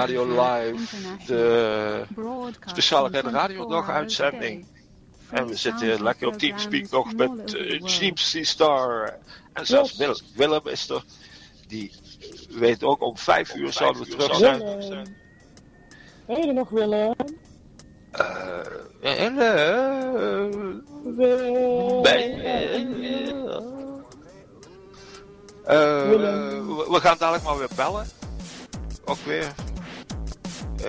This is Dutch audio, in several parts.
Radio Live, de speciale Reden Radio Dag uitzending. En we zitten lekker op Teamspeak nog met uh, Star. En zelfs Willem, Willem is er. Die weet ook om vijf uur zouden we terug zijn. Ben je er nog Willem? Uh, Willem. Uh, we gaan dadelijk maar weer bellen. Ook weer.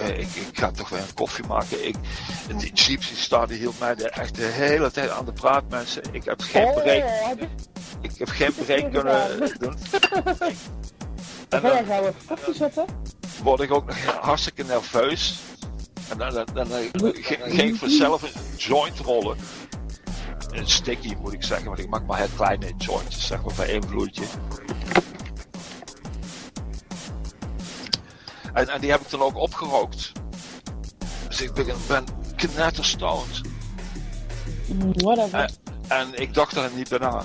Uh, ik, ik, ga toch weer een koffie maken. Ik, die Gypsy Star die hield mij de, echt de hele tijd aan de praat, mensen. Ik heb geen break. Ik heb geen break kunnen doen. En dan gaan we koffie zetten. Word ik ook nog hartstikke nerveus. En dan, dan, dan, dan ging ik vanzelf een joint rollen. Een sticky moet ik zeggen, want ik maak maar heel kleine jointjes, zeg maar, bij één vloeitje. En, en die heb ik dan ook opgerookt. Dus ik ben, ben knetterstoned. Whatever. En, en ik dacht er niet bij na.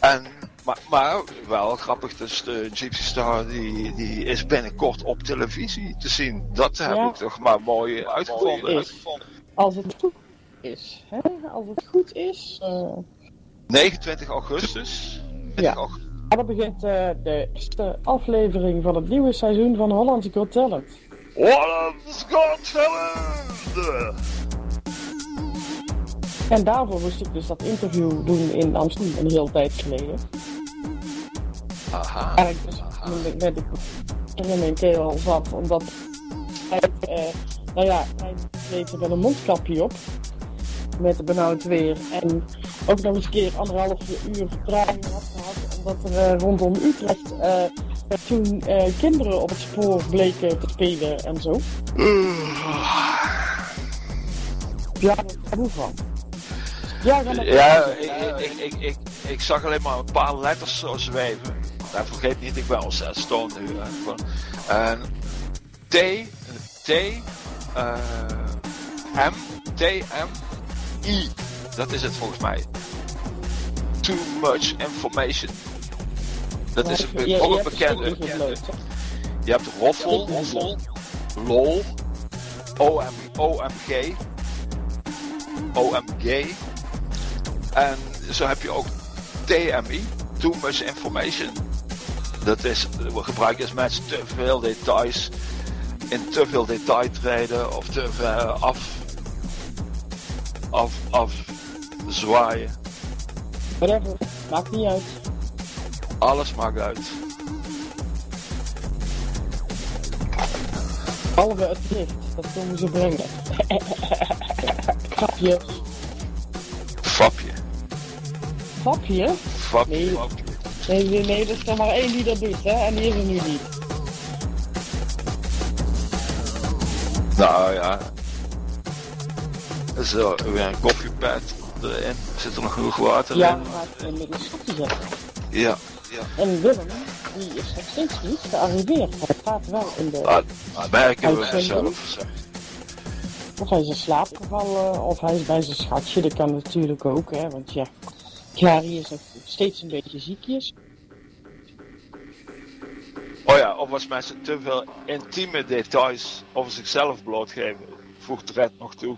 En, maar, maar wel grappig, dus de Gypsy Star die, die is binnenkort op televisie te zien. Dat heb Ja. ik toch maar mooi uitgevonden. Is. Als het goed is. Hè? Als het goed is. eh, 29 augustus. Ja. Dan begint eh, de eerste aflevering van het nieuwe seizoen van Hollandse Got Talent. Holland's Got Talent! En daarvoor moest ik dus dat interview doen in Amsterdam een hele tijd geleden. Aha. En ik dus met- de in mijn keel zat, omdat hij, eh, nou ja, hij deed er met een mondkapje op. Met het benauwd weer. En ook nog eens een keer anderhalf uur vertraging had gehad. Omdat er eh, rondom Utrecht eh, toen eh, kinderen op het spoor bleken te spelen en zo. Ja, daar is moe van. Ja, Ja, ik, ik, ik, ik, zag alleen maar een paar letters zo zweven. Nou, vergeet niet, ik ben al zes stoned nu. En T, T, M, T, M, I. Dat is het volgens mij. Too much information. Dat is een, Ja, ook je een hebt bekende. Je hebt roffel, roffel, lol, OM, OMG, OMG. En zo heb je ook TMI, Too Much Information. Dat is, we gebruiken als mensen te veel details, in te veel detail treden of te ver af, af, af zwaaien. Whatever, maakt niet uit. Alles maakt uit. Behalve het licht, dat komen ze brengen. Grapje. Fapje, fapje, Nee. fapje. Nee, nee, nee, er is er maar één die dat doet, hè? En die is er nu niet. Nou ja. Zo, weer een koffiepad erin. Zit er nog genoeg water Ja, in? maar ik met een schapje zetten. Ja. ja. En Willem, die is nog steeds niet gearriveerd. Hij staat wel in de... Ah, dat merken we zelf. Of hij is in slaap gevallen, of hij is bij zijn schatje. Dat kan natuurlijk ook, hè? Want ja, Clary is nog steeds een beetje ziekjes. Oh ja, of als mensen te veel intieme details over zichzelf blootgeven, voegt Red nog toe.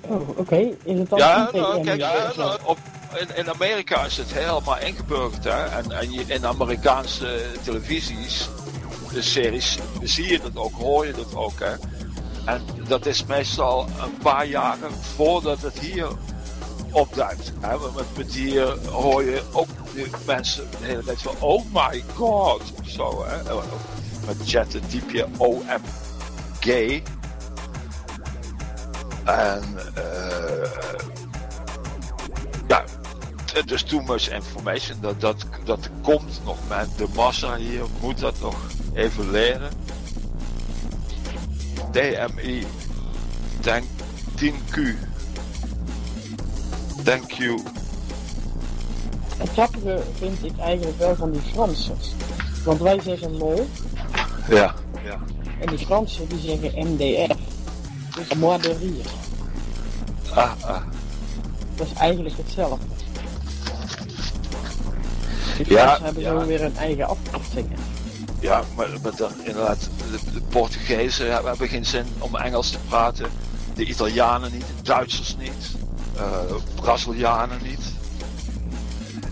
Oh, oké. Is het dan Ja, nou, kijk, ja, dat nou, op, in, in Amerika is het helemaal ingeburgerd. Hè? En, en je, in Amerikaanse televisies, de series, zie je dat ook, hoor je dat ook. Hè? En dat is meestal een paar jaren voordat het hier opduikt. Hè? Met, met hier hoor je ook de mensen de hele tijd van oh my god of zo. Hè? Met chatten typ je OMG. En eh ja, dus too much information. Dat, dat, dat komt nog met de massa hier, moet dat nog even leren. DMI, thank, 10Q. Thank you. Het grappige vind ik eigenlijk wel van die Fransers. Want wij zeggen lol, Ja, ja. en die Fransen die zeggen MDR. Is de. Ah, ah. Dat is eigenlijk hetzelfde. Die Ja, hebben ja. zo weer een eigen afkortingen. Ja, maar, maar dan inderdaad, de, de Portugezen hebben hebben geen zin om Engels te praten. De Italianen niet, de Duitsers niet, eh Brazilianen niet.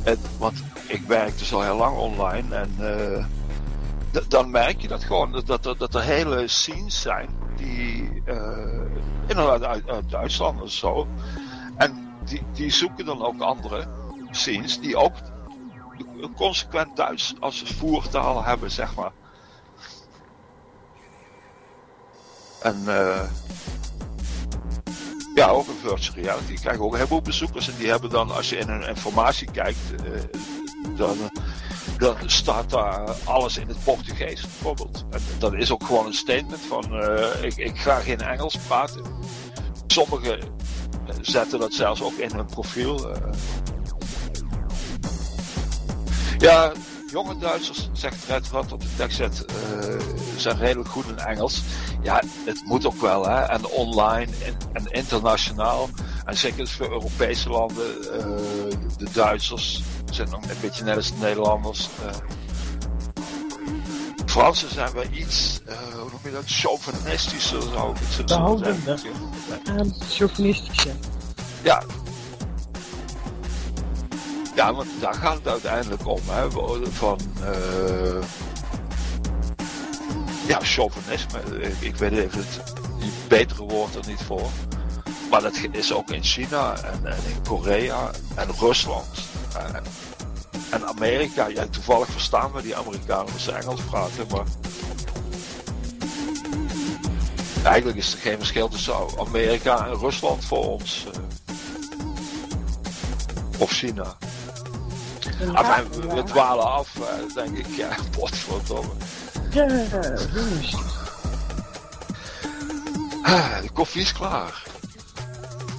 En, want ik werk dus al heel lang online en eh, dan merk je dat gewoon, dat, dat, dat er hele scenes zijn die eh, inderdaad uit, uit Duitsland of zo. En die, die zoeken dan ook andere scenes die ook een consequent Duits als voertaal hebben, zeg maar. En eh, ja, ook een virtual reality. Ik krijg ook een heleboel bezoekers en die hebben dan, als je in hun informatie kijkt, eh, dan, dan staat daar alles in het Portugees bijvoorbeeld. En dat is ook gewoon een statement van, eh, ik, ik ga geen Engels praten. Sommigen zetten dat zelfs ook in hun profiel. eh. Ja, jonge Duitsers, zegt Red Rad op de tekst, eh zijn redelijk goed in Engels. Ja, het moet ook wel, hè. En online en, internationaal. En zeker voor Europese landen, eh, de Duitsers zijn ook een beetje net als de Nederlanders. eh. Fransen zijn wel iets, eh, hoe noem je dat, chauvinistischer zou ik het zo Behoudender. zeggen. Aan chauvinistische. Ja. Ja, want daar gaat het uiteindelijk om. Hè? Van. eh ja, chauvinisme. Ik, ik weet even het betere woord er niet voor. Maar dat is ook in China en, en in Korea en Rusland. En, en Amerika. Ja, toevallig verstaan we die Amerikanen als ze Engels praten, maar. Eigenlijk is er geen verschil tussen Amerika en Rusland voor ons. eh. of China. Ah, maar we, we dwalen af, eh, denk ik. Ja, potverdomme. Ja. Ah, de koffie is klaar.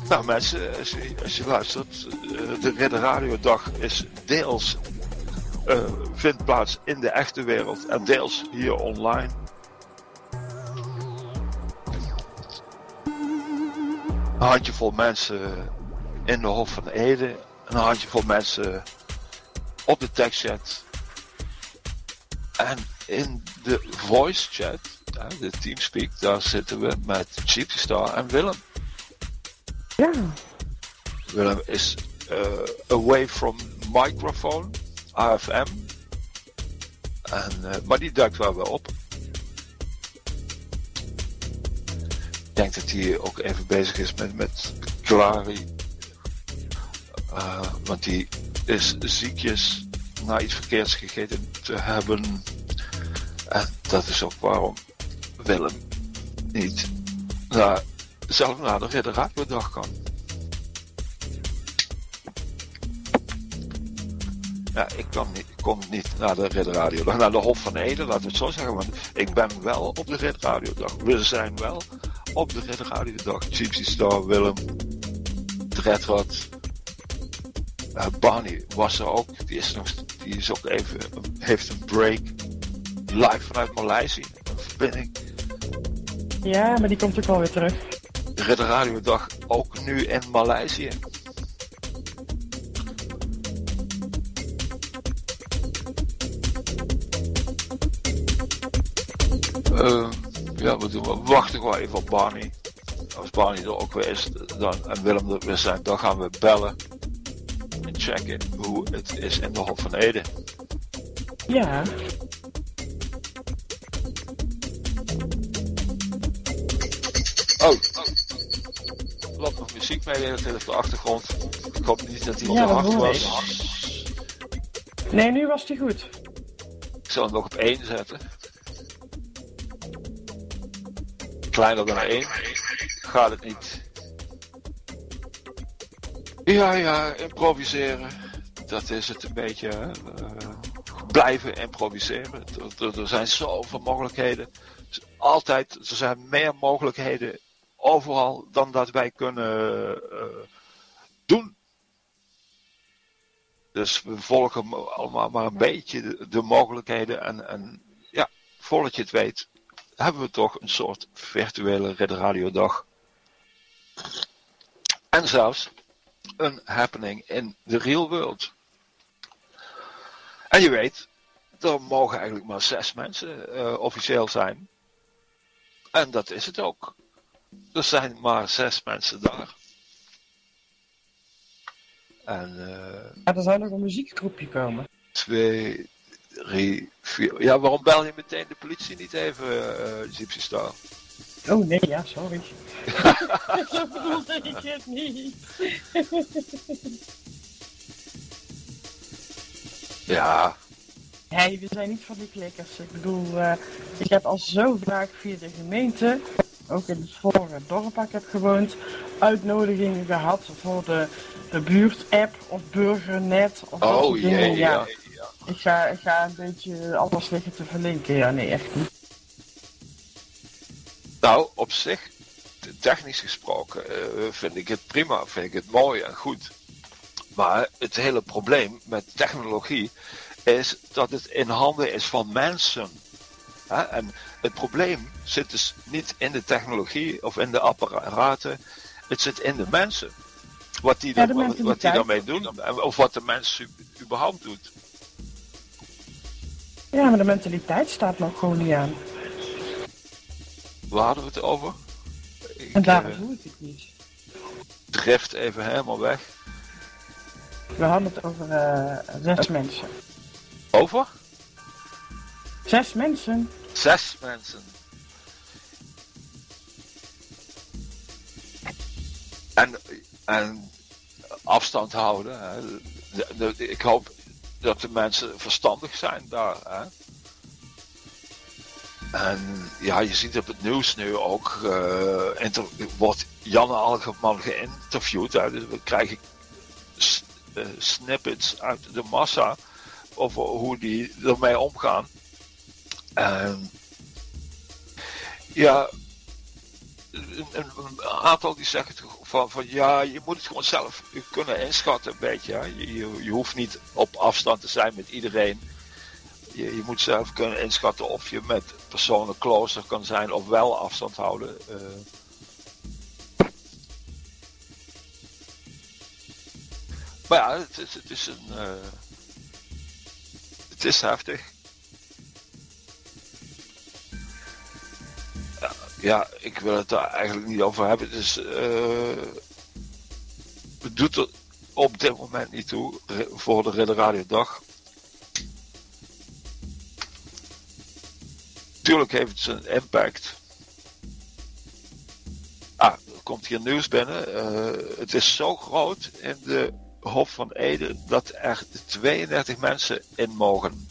Nou mensen, als je, luistert, eh, de Ridder Radiodag is deels eh, vindt plaats in de echte wereld en deels hier online. Een handjevol mensen in de Hof van Ede, een handjevol mensen op de tekstchat en in de voice chat, de Teamspeak, daar zitten we met Cheapy Star en Willem. Ja, Willem is eh, away from microphone, AFM. En, eh, maar die duikt wel weer op. Ik denk dat hij ook even bezig is met, met Clary. Eh, want die is ziekjes na iets verkeerds gegeten te hebben. En dat is ook waarom Willem niet naar, zelf naar de Ridderraadbedag kan. Ja, ik kon niet, kon niet naar de Red Radio Dag, naar de Hof van Ede, laten we het zo zeggen. Want ik ben wel op de Red Radio Dag. We zijn wel op de Red Radio Dag. Gypsy Star, Willem, Dreadrod, eh, Barney was er ook. Die is, nog, die is ook even, heeft een break. Live vanuit Maleisië. Verbinding. ja, maar die komt ook wel weer terug. Red Radio Dag ook nu in Maleisië. Eh, ja, we, doen, we wachten gewoon even op Barney. Als Barney er ook weer is dan, en Willem er weer zijn, dan gaan we bellen. En checken hoe het is in de Hof van Ede. Ja, Oh, loopt nog muziek mee de hele op de achtergrond. Ik hoop niet dat hij Ja, te dat hard was. nee, nu was die goed. Ik zal hem nog op 1 zetten. Kleiner dan 1. Gaat het niet. Ja, ja, improviseren. Dat is het een beetje. Eh, blijven improviseren. Er, er- er zijn zoveel mogelijkheden. Altijd, er zijn meer mogelijkheden overal dan dat wij kunnen eh, doen. Dus we volgen allemaal maar een beetje de, de mogelijkheden. En, en ja, voordat je het weet, hebben we toch een soort virtuele Red Radio Dag En zelfs een happening in de real world. En je weet, er mogen eigenlijk maar zes mensen uh, officieel zijn. En dat is het ook. Er zijn maar zes mensen daar. En, uh, ja, er zou nog een muziekgroepje komen. Twee, drie, vier. Ja, waarom bel je meteen de politie niet even, uh, Gypsy Star? Oh nee, ja, sorry. Zo bedoelde ik het niet. ja. Nee, we zijn niet van die klikkers. Ik bedoel, uh, ik heb al zo vaak via de gemeente, ook in het vorige dorp waar ik heb gewoond, uitnodigingen gehad voor de, de buurt-app of burgernet. Of oh dat jee, ja. ja. Ik, ga, ik ga een beetje alles liggen te verlinken. Ja, nee, echt niet. Nou, op zich, technisch gesproken, uh, vind ik het prima, vind ik het mooi en goed. Maar het hele probleem met technologie is dat het in handen is van mensen. En het probleem zit dus niet in de technologie of in de apparaten, het zit in de mensen. Wat die, dan, wat, wat die daarmee doen, of wat de mens überhaupt doet. Ja, maar de mentaliteit staat nog gewoon niet aan. Waar hadden we het over? Ik, en daarom uh, doe ik het niet. Drift even helemaal weg. We hadden het over uh, zes mensen. Over? Zes mensen. Zes mensen. En, en afstand houden. Hè. Ik hoop dat de mensen verstandig zijn daar. Hè. En ja, je ziet op het nieuws nu ook, uh, wordt Janne Algeman geïnterviewd. Hè, dus we krijgen uh, snippets uit de massa over hoe die ermee omgaan. En ja, een, aantal die zeggen van, van ja, je moet het gewoon zelf kunnen inschatten beetje. Je, je, je hoeft niet op afstand te zijn met iedereen je, je, moet zelf kunnen inschatten of je met personen closer kan zijn of wel afstand houden. Uh, maar ja, het is, het is een. Uh, het is heftig. Ja, ik wil het daar eigenlijk niet over hebben. Dus. Uh, het doet er op dit moment niet toe voor de Ridder Radio Dag. Natuurlijk heeft het zijn impact. Ah, er komt hier nieuws binnen. Uh, het is zo groot in de Hof van Ede dat er 32 mensen in mogen.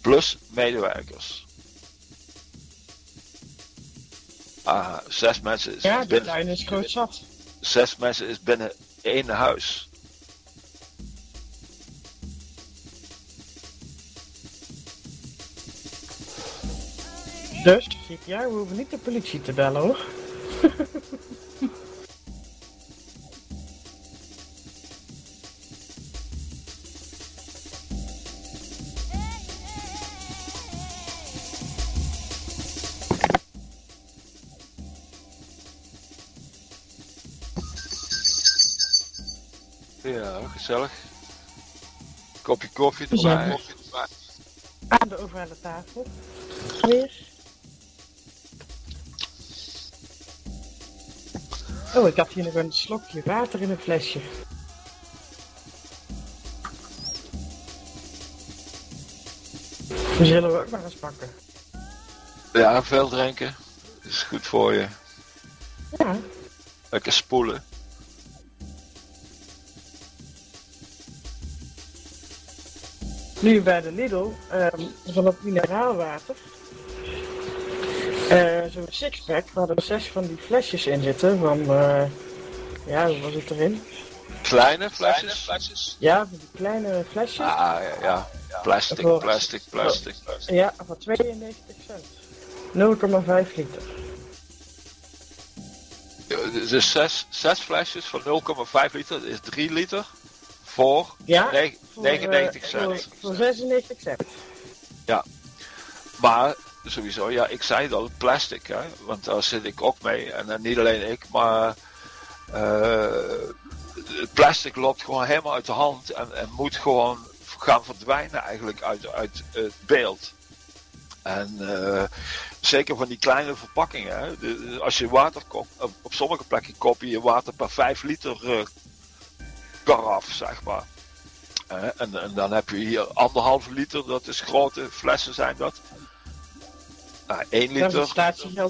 Plus medewerkers. Ah, zes mensen is ja, de tuin is groot zat. Zes mensen is binnen één huis. Dus, ja, we hoeven niet de politie te bellen hoor. gezellig. Kopje koffie erbij. Aan de overhelle tafel. Weer. Oh, ik had hier nog een slokje water in een flesje. Die zullen we ook maar eens pakken. Ja, veel drinken. Is goed voor je. Ja. Lekker spoelen. Nu bij de Lidl, um, van het mineraalwater. Uh, Zo'n sixpack waar er zes van die flesjes in zitten. Van, uh, ja, wat zit erin? Kleine flesjes? flesjes? Ja, van die kleine flesjes. Ah, ja, ja. Plastic, voor, plastic, plastic, plastic. Ja, voor 92 cent. 0,5 liter. Dus zes, zes flesjes van 0,5 liter is 3 liter voor, ja, 99 voor, cent. Voor, voor 96 cent. Ja, maar sowieso, ja, ik zei het al, plastic, hè, want daar zit ik ook mee. En, niet alleen ik, maar het plastic loopt gewoon helemaal uit de hand en, en moet gewoon gaan verdwijnen eigenlijk uit, uit het beeld. En uh, zeker van die kleine verpakkingen. Hè? De, als je water koopt, op, op, sommige plekken koop je je water per 5 liter uh, karaf, zeg maar. Uh, en, en, dan heb je hier anderhalve liter, dat is grote flessen zijn dat. Nou, 1 liter,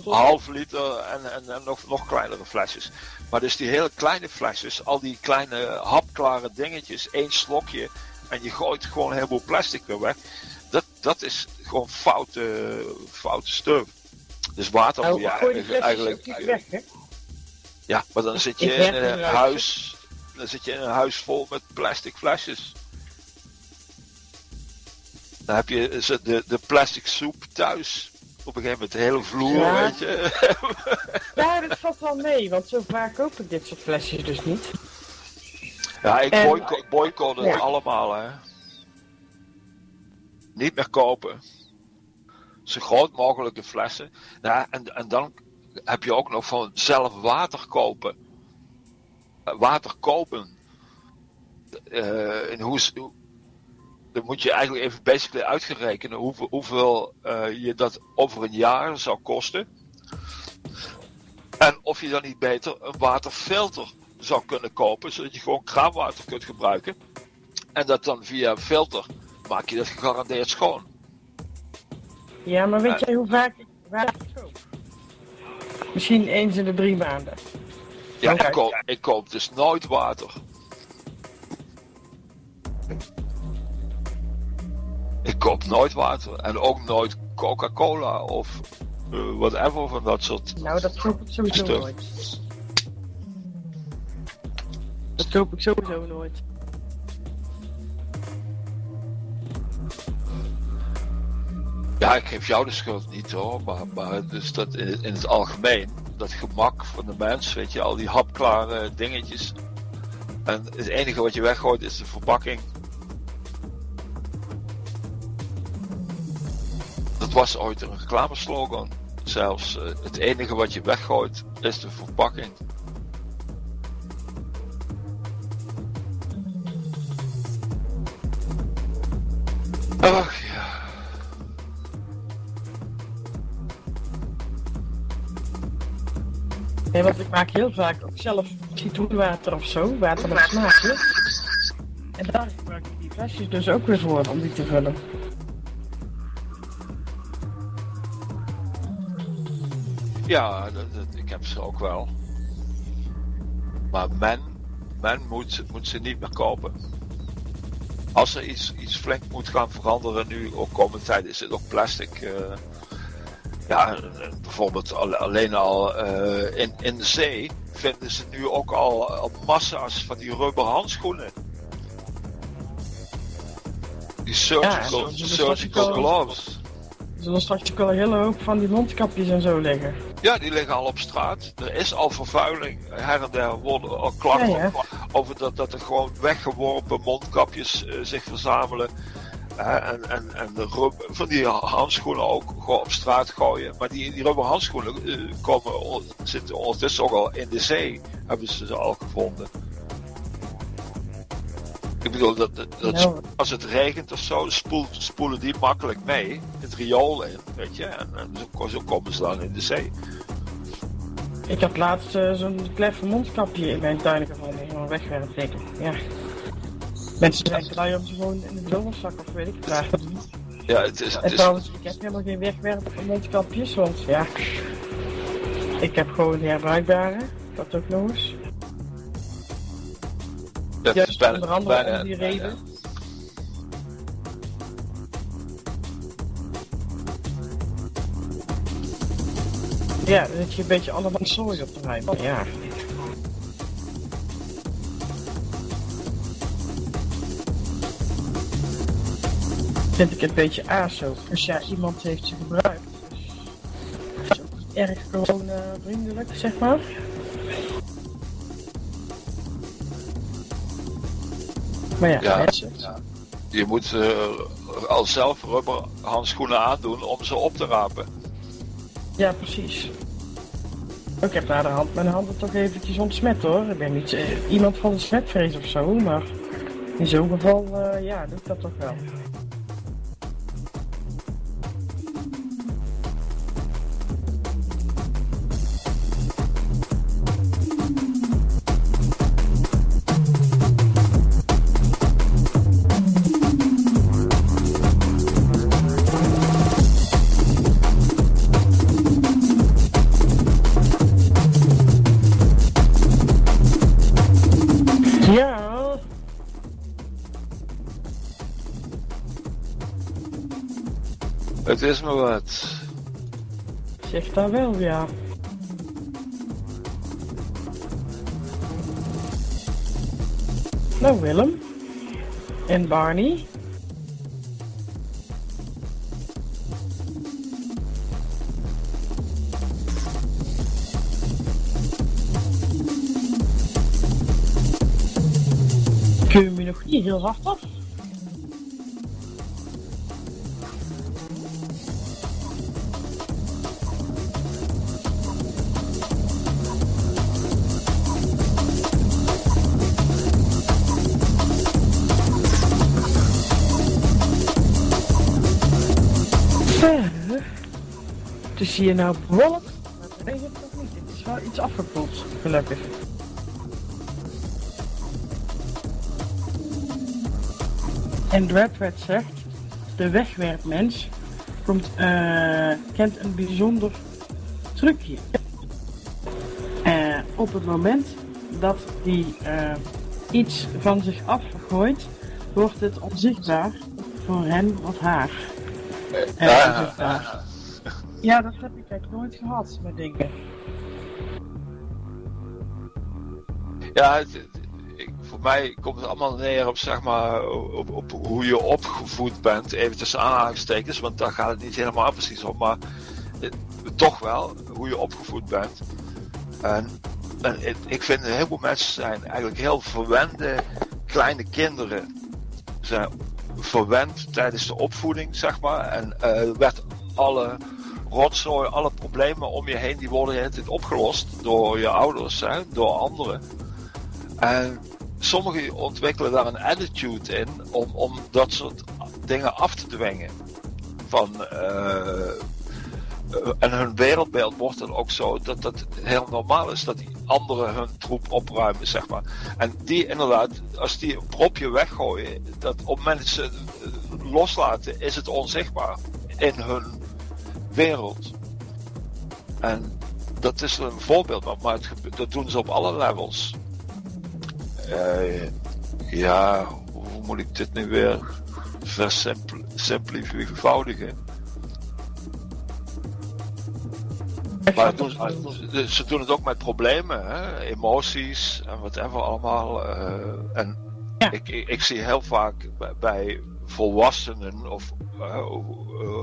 half liter en, en, en, nog, nog kleinere flesjes. Maar dus die hele kleine flesjes, al die kleine hapklare dingetjes, één slokje en je gooit gewoon een heleboel plastic weer weg. Dat, dat is gewoon foute, foute stuf. Dus water nou, ja, eigenlijk, eigenlijk weg, hè? Ja, maar dan zit je in een huis, dan zit je in een huis vol met plastic flesjes. Dan heb je de, de plastic soep thuis. Op een gegeven moment de hele vloer, weet je. ja, dat valt wel mee, want zo vaak koop ik dit soort flesjes dus niet. Ja, ik boycott, boycott het allemaal, hè. Niet meer kopen. Zo groot mogelijke flessen. Ja, en, en dan heb je ook nog van zelf water kopen. Water kopen. Uh, in hoe, dan moet je eigenlijk even basically uitgerekenen hoeveel, hoeveel uh, je dat over een jaar zou kosten. En of je dan niet beter een waterfilter zou kunnen kopen, zodat je gewoon kraanwater kunt gebruiken. En dat dan via filter maak je dat gegarandeerd schoon. Ja, maar weet jij hoe vaak ik water koop? Misschien eens in de drie maanden. Ja, ik koop, ik koop dus nooit water. Ik koop nooit water. En ook nooit Coca-Cola of uh, whatever van dat soort. Nou, dat koop ik sowieso nooit. Dat koop ik sowieso nooit. Ja, ik geef jou de schuld niet hoor, maar, maar dus dat in, in het algemeen, dat gemak van de mens, weet je, al die hapklare dingetjes. En het enige wat je weggooit is de verpakking. Dat was ooit een reclameslogan. Zelfs uh, het enige wat je weggooit is de verpakking. Ik maak heel vaak ook zelf citroenwater of zo, water met smaakje. En daar gebruik ik die flesjes dus ook weer voor om die te vullen. Ja, dat, dat, ik heb ze ook wel. Maar men, men moet, moet ze niet meer kopen als er iets, iets flink moet gaan veranderen nu, ook komende tijd, is het ook plastic. Uh, ja, bijvoorbeeld alleen al uh, in, in de zee vinden ze nu ook al, al massa's van die rubber handschoenen. Die surgical, ja, surgical gloves. Er zullen straks ook al een hele hoop van die mondkapjes en zo liggen. Ja, die liggen al op straat. Er is al vervuiling. Her en der worden al klachten over dat, dat er gewoon weggeworpen mondkapjes uh, zich verzamelen. En, en, en de rub, van die handschoenen ook gewoon op straat gooien. Maar die, die rubber handschoenen uh, komen, zitten ondertussen ook al in de zee. Hebben ze ze al gevonden. Ik bedoel, dat, dat, als het regent of zo, spoelt, spoelen die makkelijk mee het riool in, weet je. En, en zo, zo, komen ze dan in de zee. Ik had laatst uh, zo'n kleffe mondkapje in mijn tuin gevonden, gewoon wegwerpen, Ja. Mensen denken dat je hem gewoon in de vuilniszak of weet ik het Ja, het is... Het en trouwens, ik heb helemaal geen wegwerpen van mondkapjes, want ja... Ik heb gewoon herbruikbare, dat ook nog eens. Dat Juist is bijna, onder andere bijna, om die reden. Ja, dan zit je een beetje allemaal zooi op de rij. Ja. Vind ik een beetje aso. Als ja, iemand heeft ze gebruikt. Dus erg gewoon uh, vriendelijk, zeg maar. Maar ja, ja, ja. je moet uh, al zelf rubberhandschoenen aandoen om ze op te rapen. Ja, precies. Ik heb naar de hand mijn handen toch eventjes ontsmet hoor. Ik ben niet eh, iemand van de smetvrees of zo, maar in zo'n geval, uh, ja, doe ik dat toch wel. Is me wat. Zeg dat wel, ja. Nou, Willem. En Barney. Kun je me nog niet heel hard af? Hier nou bewolkt, maar het regent nog niet. Het is wel iets afgekoeld, gelukkig. En Dreadwet zegt, de wegwerpmens komt, eh, kent een bijzonder trucje. Eh, op het moment dat die eh, iets van zich afgooit, wordt het onzichtbaar voor hen of haar. Ah, onzichtbaar. Ja, dat heb ik eigenlijk nooit gehad met dingen. Ja, voor mij komt het allemaal neer op, zeg maar, op, op hoe je opgevoed bent. Even tussen aanhalingstekens, want daar gaat het niet helemaal precies om. Maar toch wel hoe je opgevoed bent. En, en ik vind een heleboel mensen zijn eigenlijk heel verwende kleine kinderen. Zijn verwend tijdens de opvoeding, zeg maar. En eh, werd alle rotzooi, alle problemen om je heen, die worden tijd opgelost door je ouders, door anderen. En sommigen ontwikkelen daar een attitude in om, om dat soort dingen af te dwingen. Van, eh, en hun wereldbeeld wordt dan ook zo dat dat heel normaal is dat die anderen hun troep opruimen, zeg maar. En die inderdaad, als die een propje weggooien, dat op het het loslaten, is het onzichtbaar in hun wereld. En dat is een voorbeeld, maar- maar het, dat doen ze op alle levels. Eh, ja, hoe moet ik dit nu weer versimplifieren? Maar doen ze, ze doen het ook met problemen, hè? emoties en whatever allemaal. eh, en Ja. ik, ik, ik zie heel vaak bij volwassenen of eh, eh,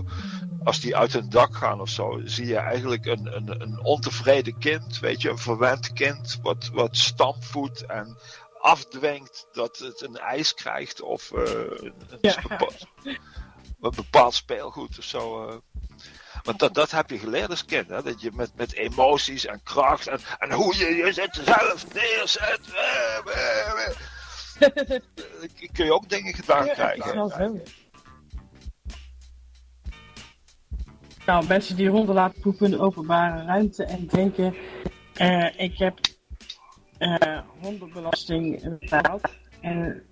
als die uit hun dak gaan of zo, zie je eigenlijk een, een, een ontevreden kind, weet je, een verwend kind, wat, wat stampvoet en afdwingt dat het een ijs krijgt of eh, een, Ja. bepaald, een bepaald speelgoed of zo. Want dat, dat heb je geleerd als kind, hè? dat je met, met emoties en kracht en, en hoe je jezelf neerzet, eh, eh, eh, kun je ook dingen gedaan Ja, het is krijgen. wel zo. Nou, mensen die honden laten poepen in de openbare ruimte en denken, eh, ik heb eh, hondenbelasting betaald en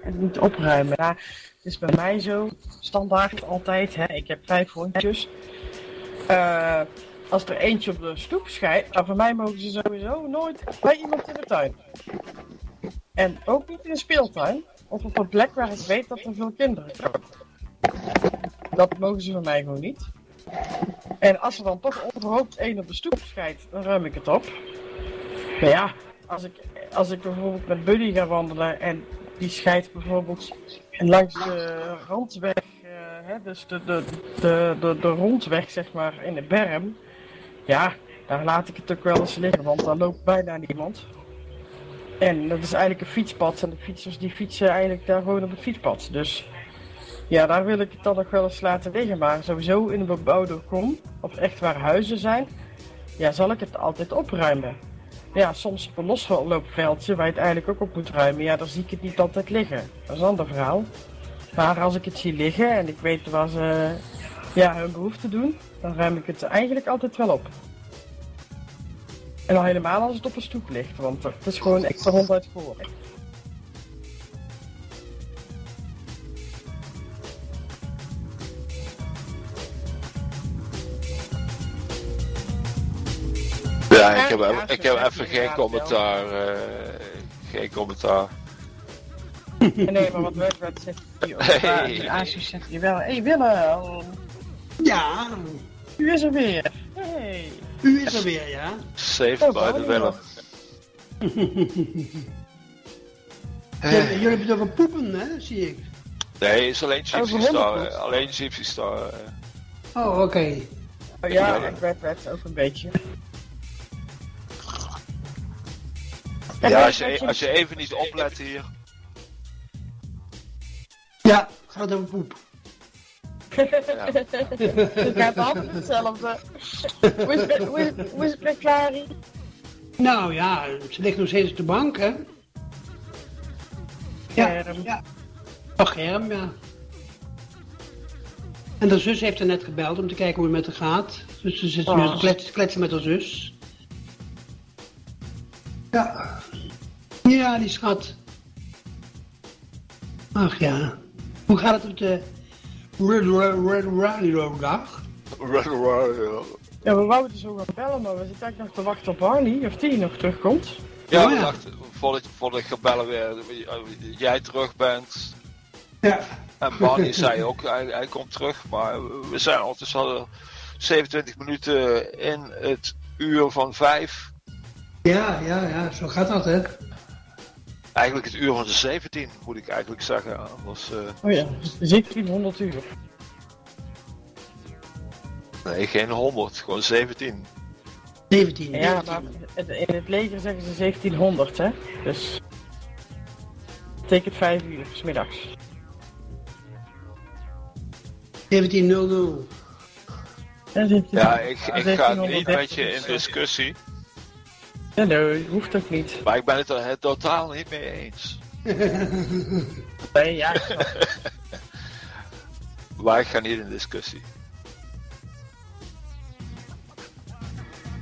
het moet opruimen. Ja, het is bij mij zo, standaard altijd, hè. ik heb vijf hondjes. Eh, als er eentje op de stoep schijt, nou, voor mij mogen ze sowieso nooit bij iemand in de tuin. En ook niet in de speeltuin. Of op een plek waar ik weet dat er veel kinderen komen. Dat mogen ze van mij gewoon niet. En als er dan toch onverhoopt één op de stoep schijt, dan ruim ik het op. Maar ja, als ik, als ik bijvoorbeeld met Buddy ga wandelen en die scheidt bijvoorbeeld langs de rondweg, eh, hè, dus de, de, de, de, de rondweg zeg maar in de berm. Ja, daar laat ik het ook wel eens liggen, want daar loopt bijna niemand. En dat is eigenlijk een fietspad en de fietsers die fietsen eigenlijk daar gewoon op het fietspad. Dus ja, daar wil ik het dan nog wel eens laten liggen. Maar sowieso in een bebouwde kom, of echt waar huizen zijn, ja, zal ik het altijd opruimen. Ja, soms op een losloopveldje waar je het eigenlijk ook op moet ruimen, ja, dan zie ik het niet altijd liggen. Dat is een ander verhaal. Maar als ik het zie liggen en ik weet waar ze ja, hun behoefte doen, dan ruim ik het eigenlijk altijd wel op. En al helemaal als het op een stoep ligt, want het is gewoon extra hond uit voor. Ja, ik heb, Ja, ik heb even geen commentaar. eh, geen commentaar. Nee, maar wat werd werd zegt hij ook. Hey. Asus zegt hij wel. Hé hey, Willem, Ja, u is er weer. Hey. U is er weer, ja. Saved Oh, by the. Jullie, hebben het over poepen, hè, zie ik. Nee, is alleen Gypsy Star. honderd. eh, Alleen Gypsy Star. eh. Oh, oké. Oh, ja, ik werd werd ook een beetje. Ja, als je, als je even niet oplet hier. Ja, gaat over poep. Ja. Het gaat altijd hetzelfde. Hoe is het met- hoe is het- hoe is het met Clary? Nou ja, ze ligt nog steeds op de bank, hè. Ja, Germ. ja. Oh, Germ, ja. En de zus heeft er net gebeld om te kijken hoe het met haar gaat. Dus ze zit nu Oh. te kletsen, kletsen met haar zus. Ja. Ja, die schat. Ach ja. Hoe gaat het op de Red, Red, Red Radio dag? Ja, we wouden zo gaan bellen, maar we zitten eigenlijk nog te wachten op Harley, of die nog terugkomt. Ja, Oh, we dachten, voordat, voordat ik ga bellen weer, jij terug bent. Ja. En Barney zei ook, hij, hij komt terug. Maar we zijn ondertussen al 27 minuten in het uur van 5. Ja, ja, ja, zo gaat dat, hè. Eigenlijk het uur van de 17, moet ik eigenlijk zeggen. Anders, eh, Oh ja, 1700 uur. nee, geen 100, gewoon 17. 17. Ja, 17. maar het- in het leger zeggen ze 1700, hè? Dus. Betekent 5 uur, s middags. 1700. Ja, 1700. Ja, ik, ik ga niet 1730 met je in is, discussie. Ja, nee, hoeft ook niet. Maar ik ben het er het totaal niet mee eens. Nee, ja. Maar ik ga niet in discussie.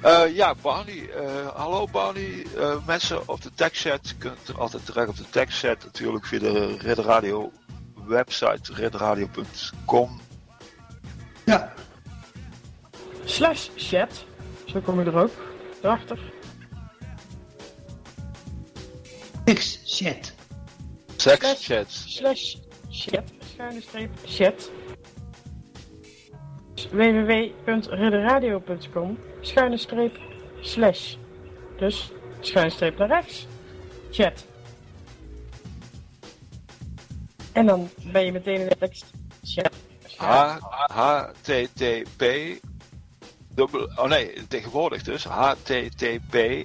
Eh, ja, Barney. eh, hallo Barney. Eh, mensen op de techchat. Je kunt er altijd terecht op de techchat. Natuurlijk via de Ridder Radio website. ridderradio.com. Ja, Slash chat. Zo kom je er ook. Erachter. X-chat. Sexchat. Slash chat. Schuine streep chat. www.ridderradio.com Schuine streep slash. Dus schuine streep naar rechts. Chat. En dan ben je meteen in de tekst chat. H HTTP. Oh nee, tegenwoordig dus. HTTPS.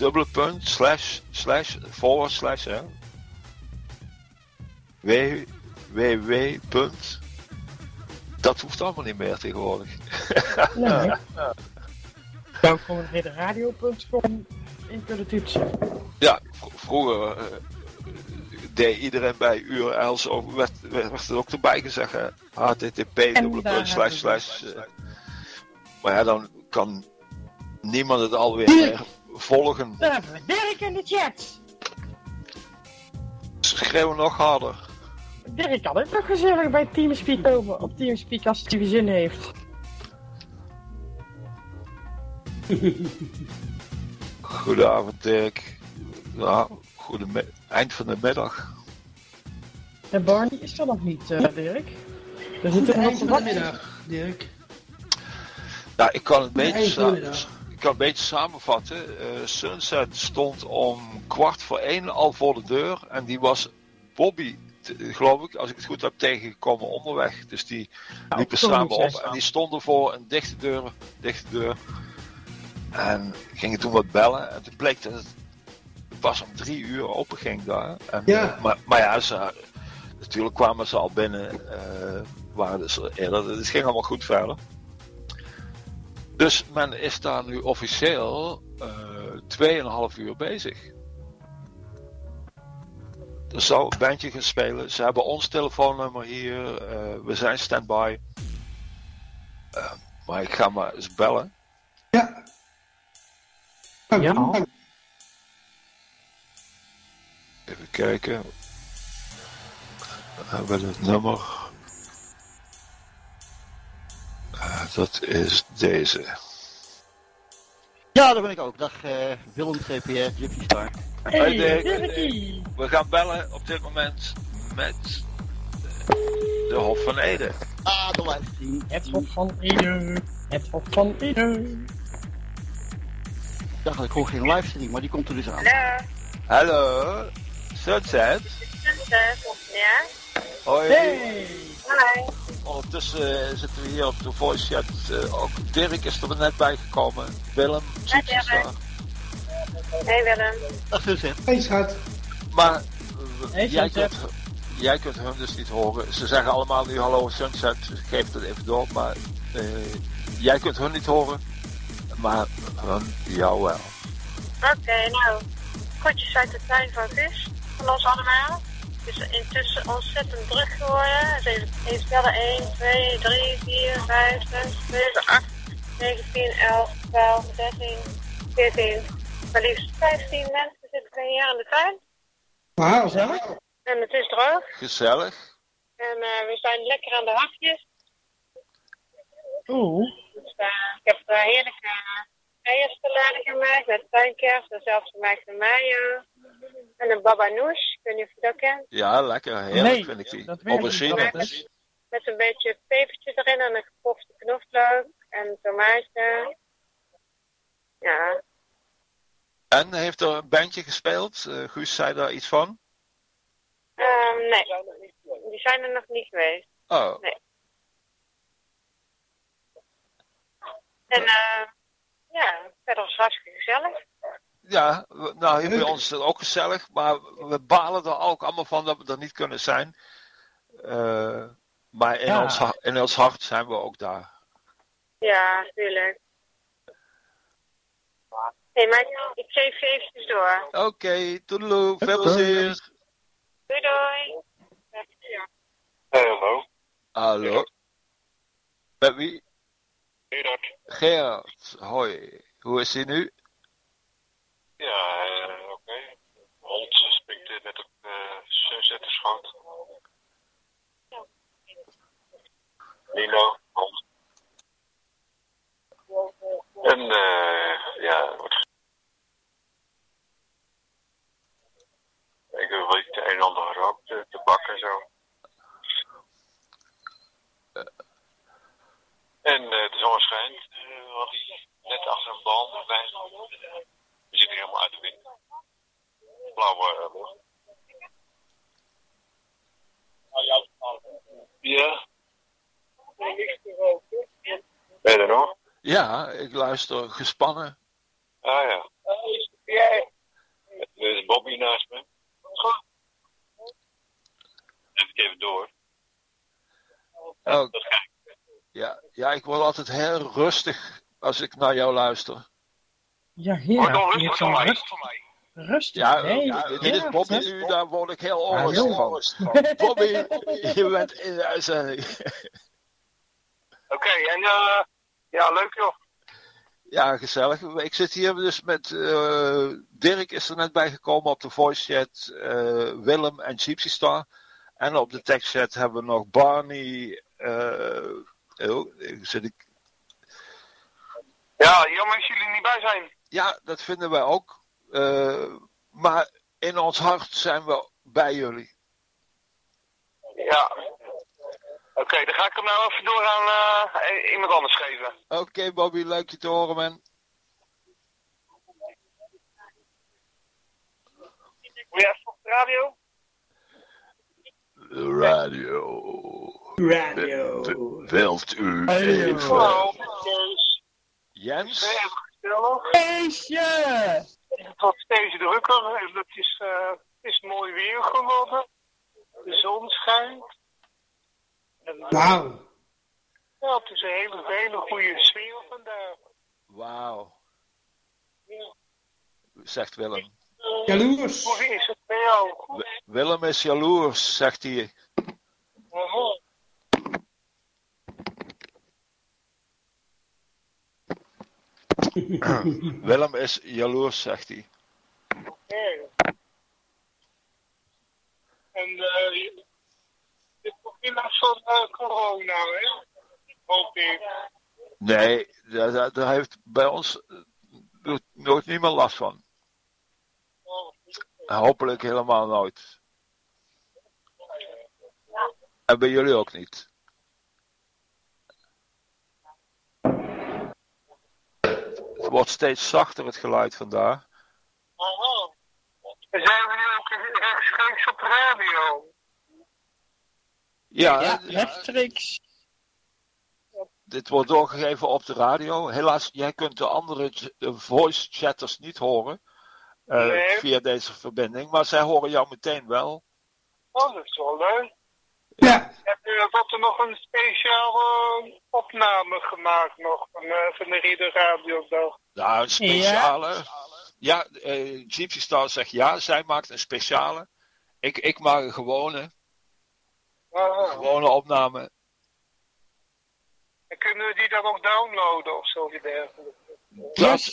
Dubbele punt, slash, slash, forward slash, hè. www. punt. Dat hoeft allemaal niet meer tegenwoordig. Nee. Zou ik gewoon ridderradio.com in kunnen toetsen. Ja, vroeger eh, deed iedereen bij URL's ook, werd, werd, er ook erbij gezegd, hè. HTTP, dubbele punt, slash, slash. eh. maar ja, dan kan niemand het alweer volgen. Daar hebben we Dirk in de chat. Schreeuwen nog harder. Dirk kan ook nog gezellig bij Teamspeak komen. Op Teamspeak als hij zin heeft. Goedenavond Dirk. Ja, goede eind van de middag. En Barney is er nog niet, eh, Dirk. We Goed zitten er nog eind van de middag, Dirk. Nou, ik kan het een Kan beetje samenvatten. Eh, Sunset stond om kwart voor één al voor de deur. En die was Bobby, geloof ik, als ik het goed heb, tegengekomen onderweg. Dus die liepen zo samen op. En die stonden voor een dichte deur. Dichte deur. En gingen toen wat bellen. En toen bleek dat het pas om drie uur open ging daar. En, Ja. eh, maar, maar ja, ze, natuurlijk kwamen ze al binnen. eh waren dus eerder. Het ging allemaal goed verder. Dus men is daar nu officieel uh, 2,5 uur bezig. Er zou een bandje gaan spelen. Ze hebben ons telefoonnummer hier. Uh, we zijn standby. Uh, maar ik ga maar eens bellen. Ja. Ja. Even kijken. We hebben het nummer. Dat is deze. Ja, daar ben ik ook. Dag uh, Willem CPR, Gypsy Star. Hey. Dirkie. We gaan bellen op dit moment met de Hof van Ede. Ah, de livestream. Het Hof van Ede. Het Hof van Ede. Ik dacht dat ik gewoon geen livestream, maar die komt er dus aan. Hallo, Hallo, Sunset. ja? Hoi. Hey. Hi. Ondertussen eh, zitten we hier op de voice chat. Eh, ook Dirk is er net bij gekomen. Willem, Dirk. Superstar. Hey Willem. Dag Sunset. Hey schat. Maar eh, Hey, jij, kunt, jij kunt hun dus niet horen. Ze zeggen allemaal nu hallo Sunset. Ik geef het even door. Maar eh, jij kunt hun niet horen. Maar hun jou wel. Oké, nou. Groetjes uit de tuin van Gus. Van ons allemaal. Het is intussen ontzettend druk geworden. Het heeft, heeft tellen 1, 2, 3, 4, 5, 6, 7, 8, 9, 10, 11, 12, 13, 14. Maar liefst 15 mensen zitten hier aan de tuin. Wauw. Gezellig. En het is droog. Gezellig. En uh, we zijn lekker aan de hapjes. Oeh. Dus, uh, ik heb uh, heerlijke eiersalade gemaakt met tuinkers en zelfs gemaakt met mayo. En een babanouche, ik weet niet of je dat kent. Ja, lekker. Heerlijk Nee, vind ik die. dat Aubergine. Met een beetje pepertje erin en een gepofte knoflook en tomaten. Ja, En heeft er een bandje gespeeld? Eh, Guus zei daar iets van? um, nee, die zijn er nog niet geweest. Oh, En uh, ja, verder was het hartstikke gezellig. Ja. Nou, hier bij ons is het ook gezellig. Maar we balen er ook allemaal van dat we er niet kunnen zijn. Eh, maar in, Ja. ons, in ons hart zijn we ook daar. Ja, tuurlijk. Hé, maar ik- geef je eventjes door. Oké, toedeloe. Veel plezier. Doei doei. Hey, hallo. Hallo. Met wie? Gerard. Gerard. Hoi. Hoe is hij nu? Ja, eh, oké. Hond springt eh, net op uh, Sunset de schoot. Nino, hond. En eh ja, wordt. Ik heb wel een en ander eh, te bakken en zo. En eh, de zon schijnt. eh, had hij net achter een boom. Wij, helemaal uit de wind. Blauwe eh, lucht. Ja. Ben je er nog? Ja, ik luister gespannen. Ah ja. Er is Bobby naast me. Even even door. Oh, ja, ja, ik word altijd heel rustig als ik naar jou luister. Ja, Gerard. rustig zo'n voor mij. rust, Voor mij. rustig. Ja, nee, ja, dit is Bobby nu, daar word ik heel onrustig heel van. Bobby, je bent in de uitzending. Oké, en eh ja, leuk joh. Ja, gezellig. Ik zit hier dus met eh, Dirk is er net bijgekomen op de voice chat, eh, Willem en Gypsy Star. En op de text chat hebben we nog Barney. eh, oh, zit ik, Ja, jammer dat jullie niet bij zijn. Ja, dat vinden wij ook. Eh, maar in ons hart zijn we bij jullie. Ja. Oké, dan ga ik hem nou even door aan eh, iemand anders geven. Oké, Bobby, leuk je te horen, man. Even op de radio? Radio. Radio. Wilt u Radio. even... Hallo. Jens? Feestje! Het wordt steeds drukker. Het is, eh, het is mooi weer geworden. De zon schijnt. Eh, Wauw. ja, het is een hele, hele goede sfeer vandaag. Wauw. Zegt Willem. Jaloers. Hoe is het bij jou? Willem is jaloers, zegt hij. Willem is jaloers, zegt hij. Oké. En eh, je hebt nog geen last van eh, corona, hè? Hoop ik. Nee, daar, heeft bij ons eh, nooit- nooit niemand last van. Oh, Hopelijk helemaal nooit. En bij jullie ook niet. Wordt steeds zachter het geluid vandaag. En zijn we nu ook rechtstreeks op radio? Ja, Ja, d- rechtstreeks. dit wordt doorgegeven op de radio. Helaas, jij kunt de andere de voice chatters niet horen. eh, Nee. Via deze verbinding. Maar zij horen jou meteen wel. Oh, dat is wel leuk. Ja, Heb je wat er nog een speciale opname gemaakt nog van, eh, van de Rieder Radiodag? Nou, een speciale. Ja, eh Gypsy Star zegt ja, zij maakt een speciale. Ik, ik maak een gewone, Aha. gewone opname. En kunnen we die dan ook downloaden of zo dergelijke? Dat,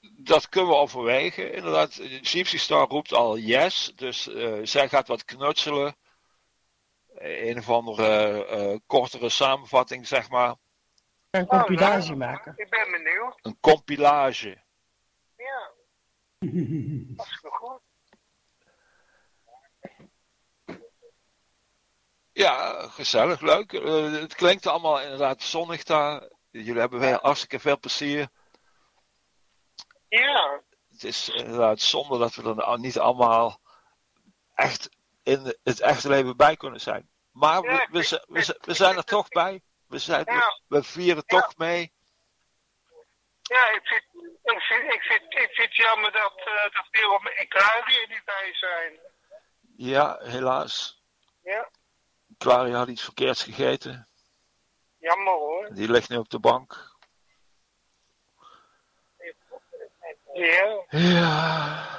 dat kunnen we overwegen. Inderdaad, Gypsy Star roept al yes. Dus eh, zij gaat wat knutselen. Eh, Een of andere eh, kortere samenvatting, zeg maar. Een compilatie maken. Ik ben benieuwd. Een compilage. Ja, hartstikke goed. Ja, gezellig, leuk. Eh, het klinkt allemaal inderdaad zonnig daar. Jullie hebben weer hartstikke veel plezier. Ja, Het is inderdaad zonde dat we er nou niet allemaal echt in het echte leven bij kunnen zijn. Maar we, we, zi- we, zi- we zijn er toch bij. We, zijn, Ja. we vieren toch mee. ja ik, vind, ik, vind, ik, vind, ik vind het jammer dat, uh, dat Willem en Claudia niet bij zijn. Ja, helaas. Ja, Claria had iets verkeerds gegeten. jammer hoor. Die ligt nu op de bank. Ja. Ja.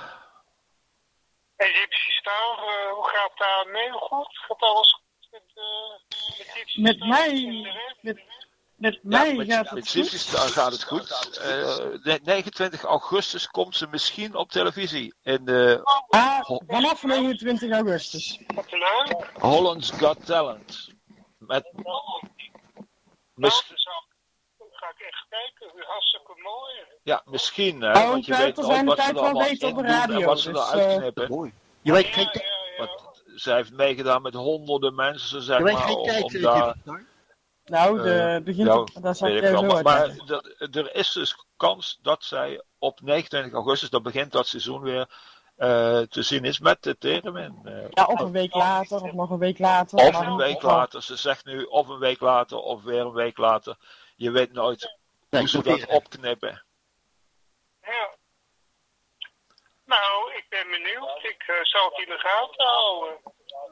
Star, uh, hoe gaat het daar mee? Goed? Gaat alles goed met, uh, met Met mij, met, met mij met, gaat met het Gypsy goed. Star gaat het goed. Eh, ne- 29 augustus komt ze misschien op televisie. In de Ah, vanaf 29 augustus. Holland's Got Talent. Met, mis- Nou, dus ga ik echt kijken. Hartstikke mooi. ja, misschien. Hè, Oh, want je een weet zijn wat de ze tijd er allemaal weten op de in doen en radio, wat ze dus, eruit eh, knippen. Mooi. Je weet Ja, zij heeft meegedaan met honderden mensen, zeg je weet maar. geen om, daar? Nou, de Eh, begint, ja, dat zal ik weet ik jou wel. zo Maar, maar dat- er is dus kans dat zij op 29 augustus, dan begint dat seizoen weer, eh, te zien is met de Teremin. Eh, Ja, of een week later, of nog een week later. of een week later. Ze zegt nu of een week later of weer een week later. Je weet nooit Nee, hoe ze ik dat opknippen. Ja. Nou, ik ben benieuwd. Ik uh, zal het in de gaten houden.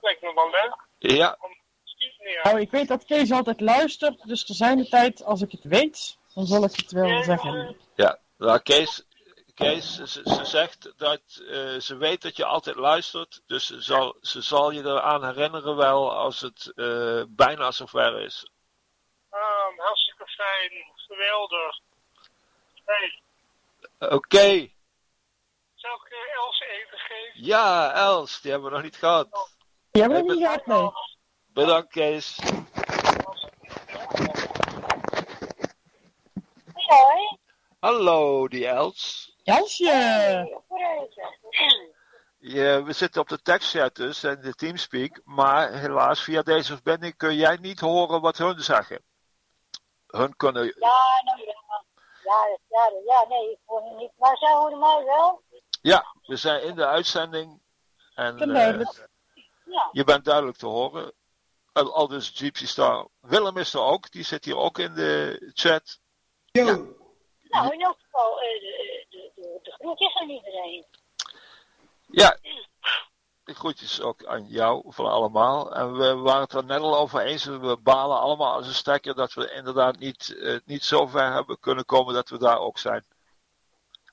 Lijkt me wel leuk. Ja. Nou, ik weet dat Kees altijd luistert, dus er zijn de tijd, als ik het weet, dan zal ik het wel zeggen. ja. Nou, Kees, Kees ze, ze zegt dat eh, ze weet dat je altijd luistert. Dus ze zal, ze zal je eraan herinneren wel als het eh, bijna zover is. Ah, hartstikke fijn. Geweldig. Hey, Oké. Zal ik uh, Els even geven? Ja, Els, die hebben we nog niet gehad. Die hebben we nog niet gehad, nee. Bedankt, Kees. Hoi. Hallo, die Els. Jelsje! Je, we zitten op de tekstchat dus en de Teamspeak, maar helaas via deze verbinding kun jij niet horen wat hun zeggen. Hun kunnen, Ja, nou ja. Ja, ja, ja, nee, ik hoor niet. Maar zij horen mij wel. Ja, we zijn in de uitzending en eh, duidelijk. Ja. je bent duidelijk te horen. Al, al dus Gypsy Star. Willem is er ook, die zit hier ook in de chat. Yo. Nou, in elk geval, eh, de, de, de, de groetjes aan iedereen. Ja, de groetjes ook aan jou van allemaal. En we waren het er net al over eens. We balen allemaal als een stekker dat we inderdaad niet, eh, niet zo ver hebben kunnen komen dat we daar ook zijn.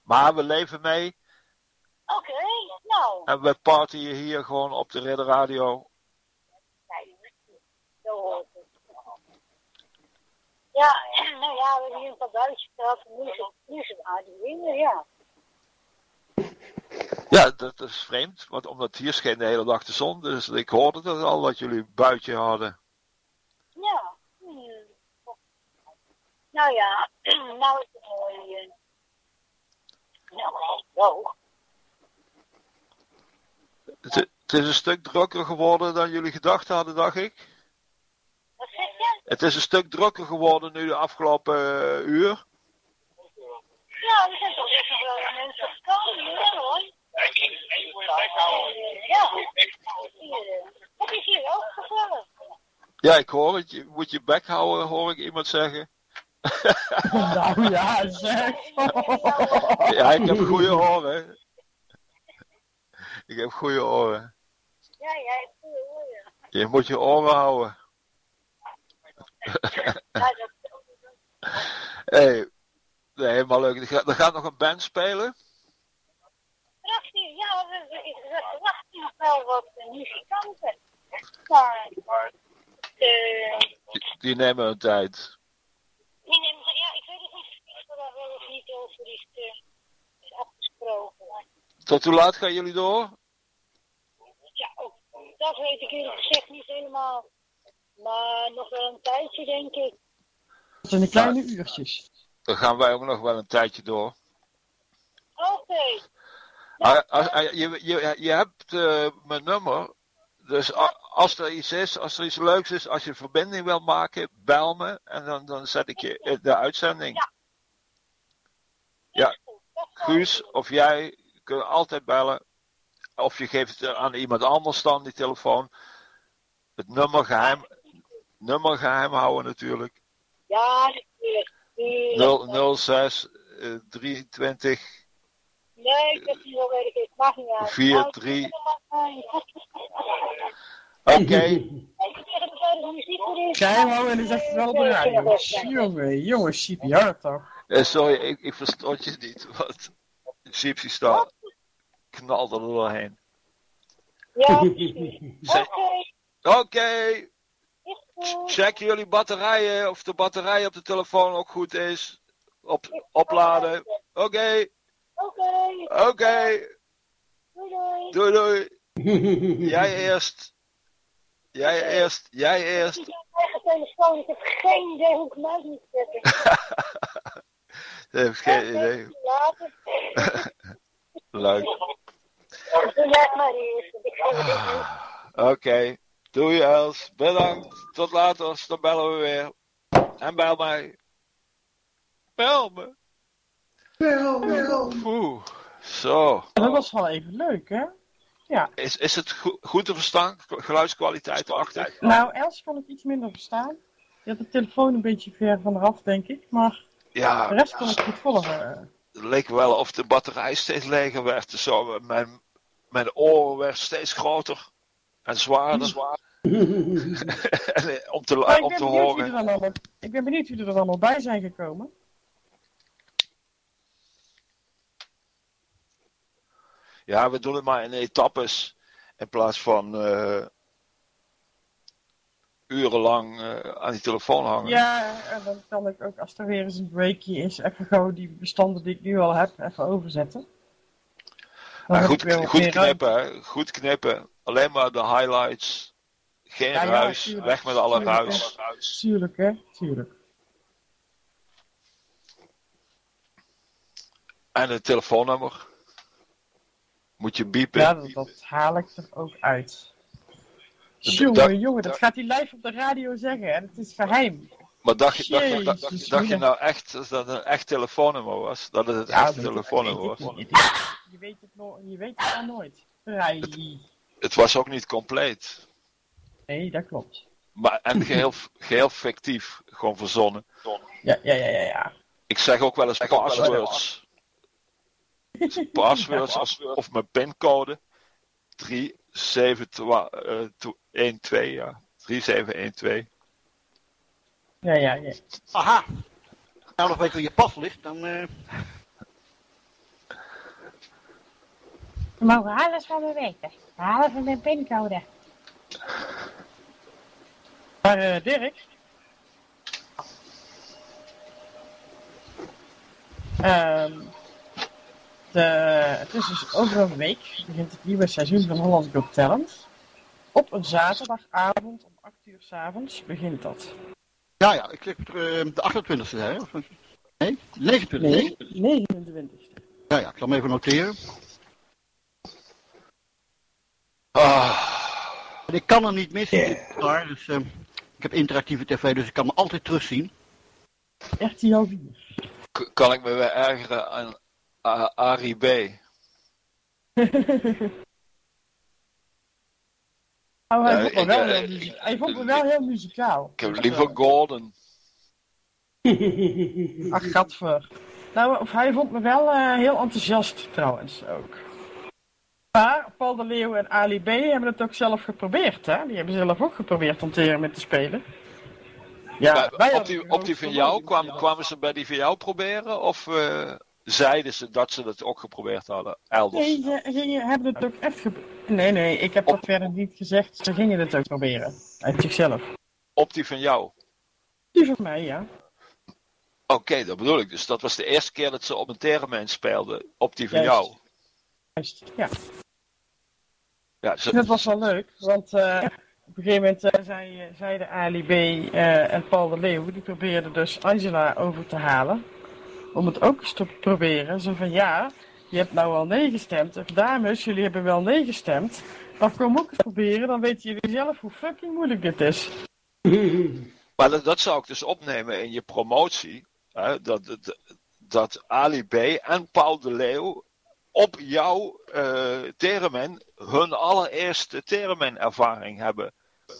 Maar we leven mee Oké, nou. en we partyen hier gewoon op de Ridder Radio. Ja, nou ja, we hebben hier een paar buitjes gehad. Nu is het, nu is het aardig ja. Ja, dat is vreemd, want omdat hier scheen de hele dag de zon. Dus ik hoorde het al dat jullie een buitje hadden. Ja. Hmm. Nou ja, nou is het mooi hier. Nou, het droog. Het, het is een stuk drukker geworden dan jullie gedacht hadden, dacht ik. Wat zeg je? Het is een stuk drukker geworden nu de afgelopen eh, uur. Ja, er zijn toch echt nog wel mensen gekomen, ja hoor. Ja. Hier, Het is hier ook gevallen. Ja, ik hoor het. Je moet je bek houden, hoor ik iemand zeggen. nou ja, zeg. Ja, ik heb goede oren. Ik heb goede oren. Ja, jij hebt goede oren. Je moet je oren houden. Ja, dat hey, nee, helemaal leuk. Er gaat, er gaat nog een band spelen. Hier, ja, we, verwachten nog wel wat eh, muzikanten. Maar, eh, Die, die nemen hun tijd. die nemen, ja, ik weet het niet of daar wel of niet over is, eh, is afgesproken. Tot hoe laat gaan jullie door? Ja, ook dat weet ik eerlijk gezegd niet helemaal. Maar nog wel een tijdje, denk ik. Dat zijn de kleine uurtjes. Dan gaan wij ook nog wel een tijdje door. Oké. Als- ah, je, je, je hebt eh, mijn nummer. Dus als er iets is, als er iets leuks is, als je een verbinding wil maken, bel me. En dan, dan zet ik je in de uitzending. Ja. Ja, Guus of jij kunnen altijd bellen. Of je geeft het aan iemand anders dan die telefoon. Het nummer geheim, nummer geheim houden natuurlijk. Ja, natuurlijk. Tuurlijk. 0, 06 eh, 23 Nee, dat is wel weet ik. Mag niet uit. 4, Nou, 3. ik mag niet. Oké, Ik goed is. Geheim en is echt wel de radio. Jongen, jongen, CPR toch? Eh, sorry, ik, ik verstond je niet. Want Gypsy Star knalde er doorheen. Ja, oké. Check jullie batterijen of de batterij op de telefoon ook goed is. Op, opladen. Oké, Oké. oké. Doei doei. Doei doei. Jij eerst. Jij eerst. Jij eerst. Ik heb mijn eigen telefoon. Ik heb geen idee hoe ik hem uit moet zetten. Ik heb geen idee. Leuk. Doe jij maar eerst. want Ik ga het Oké. Doei Els. Bedankt. Tot later. Dan bellen we weer. En bel mij. Bel me. Wel, wel. Oeh. Zo. Dat was wel even leuk, hè? Is, is het go- goed te verstaan? Geluidskwaliteit achter? Nou, Els kon ik iets minder verstaan. Je had de telefoon een beetje ver van eraf, denk ik. Maar de Ja, rest kon ik goed volgen. het leek wel of de batterij steeds leger werd. Zo, mijn, mijn oren werden steeds groter. En zwaarder. En om te, Maar om ben, te er horen. allemaal, ik ben benieuwd wie er allemaal bij zijn gekomen. Ja, we doen het maar in etappes. In plaats van eh, urenlang eh, aan die telefoon hangen. Ja, en dan kan ik ook, als er weer eens een breakje is, even gewoon die bestanden die ik nu al heb, even overzetten. Maar goed, goed ruimte. knippen. Goed knippen. Alleen maar de highlights. Geen Ja, ruis. Weg met alle Tuurlijk, ruis. Tuurlijk, hè? Tuurlijk. En het telefoonnummer. Moet je biepen. Ja, dat, dat haal ik er ook uit. Jongen, jongen, dat gaat hij live op de radio zeggen en het is geheim. Maar dacht je, dacht, je- dacht, je nou echt dat het een echt telefoonnummer was? Dat het het Ja, echte telefoonnummer was? Je weet het, no je weet het dan nooit. Het was ook niet compleet. Nee, dat klopt. Maar, en geheel, geheel fictief. Gewoon verzonnen. Ja, ja, ja, ja. ja. Ik zeg ook wel eens passwords. Passwords of, of mijn pincode. 3712, ja. 3712. Ja, ja, ja. Aha. Nou, nog weet hoe je pas ligt, dan... eh, We mogen alles van me weten. Behalve mijn pincode. Maar eh, Dirk? Ehm, de, het is dus over een week begint het nieuwe seizoen van Holland Got Talent. Op een zaterdagavond om 8 uur s avonds begint dat. Ja, ja, ik zeg eh, de 28e, hè? Of- Nee, 29e. Nee, 29e. Ja, ja, ik zal hem even noteren. Ah, ik kan er niet missen, dit jaar, dus, eh, ik heb interactieve tv, dus ik kan me altijd terugzien. RTL 4. k- kan ik me weer ergeren aan A- Arie B. Oh, hij, Ja, vond me ik, wel eh, heel hij vond me wel heel muzikaal. Ik heb liever Gordon. Ach, gadver. Nou, of hij vond me wel eh, heel enthousiast trouwens ook. Maar Paul de Leeuw en Ali B hebben het ook zelf geprobeerd, hè? Die hebben zelf ook geprobeerd om tegen me te spelen. Ja, wij op, die, op die van jou, kwam, kwamen ze bij die van jou proberen? Of eh, zeiden ze dat ze dat ook geprobeerd hadden, elders? Nee, ze gingen, hebben het ook echt geprobeerd. Nee, nee, ik heb dat verder niet gezegd. Ze gingen het ook proberen. Uit zichzelf. Op die van jou? Die van mij, ja. Oké, dat bedoel ik. Dus dat was de eerste keer dat ze op een terrein speelden. Op die van Juist. jou. Juist, ja. Ja, ze- Dat was wel leuk, want eh, op een gegeven moment eh, zei, zeiden Ali B eh, en Paul de Leeuw, die probeerden dus Angela over te halen. Om het ook eens te proberen. Zo van ja, je hebt nou al nee gestemd. Dames, jullie hebben wel nee gestemd. Maar kom ook eens proberen, dan weten jullie zelf hoe fucking moeilijk dit is. Maar dat, dat zou ik dus opnemen in je promotie. Hè, dat, dat, dat Ali B en Paul de Leeuw op jouw eh terrein hun allereerste terrein ervaring hebben.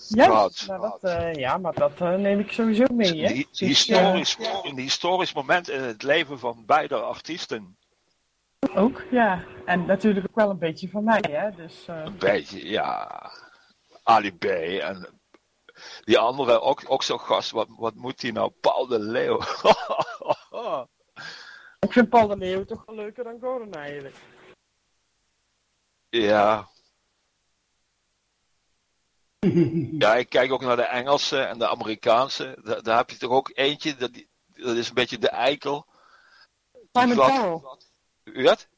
Ja, Gehad. maar dat, eh, ja maar dat eh, neem ik sowieso mee. Hè? Dus, historisch, een historisch moment in het leven van beide artiesten. eh, ook, ja. En natuurlijk ook wel een beetje van mij, hè. Dus, eh, Een beetje, ja. Ali B en die andere ook, ook zo'n gast. Wat, wat moet die nou? Paul de Leeuw. ik vind Paul de Leeuw toch wel leuker dan Gordon eigenlijk. ja. Ja, ik kijk ook naar de Engelse en de Amerikaanse. Daar, daar heb je toch ook eentje, dat, dat is een beetje de eikel. Simon? Cowell. Wat?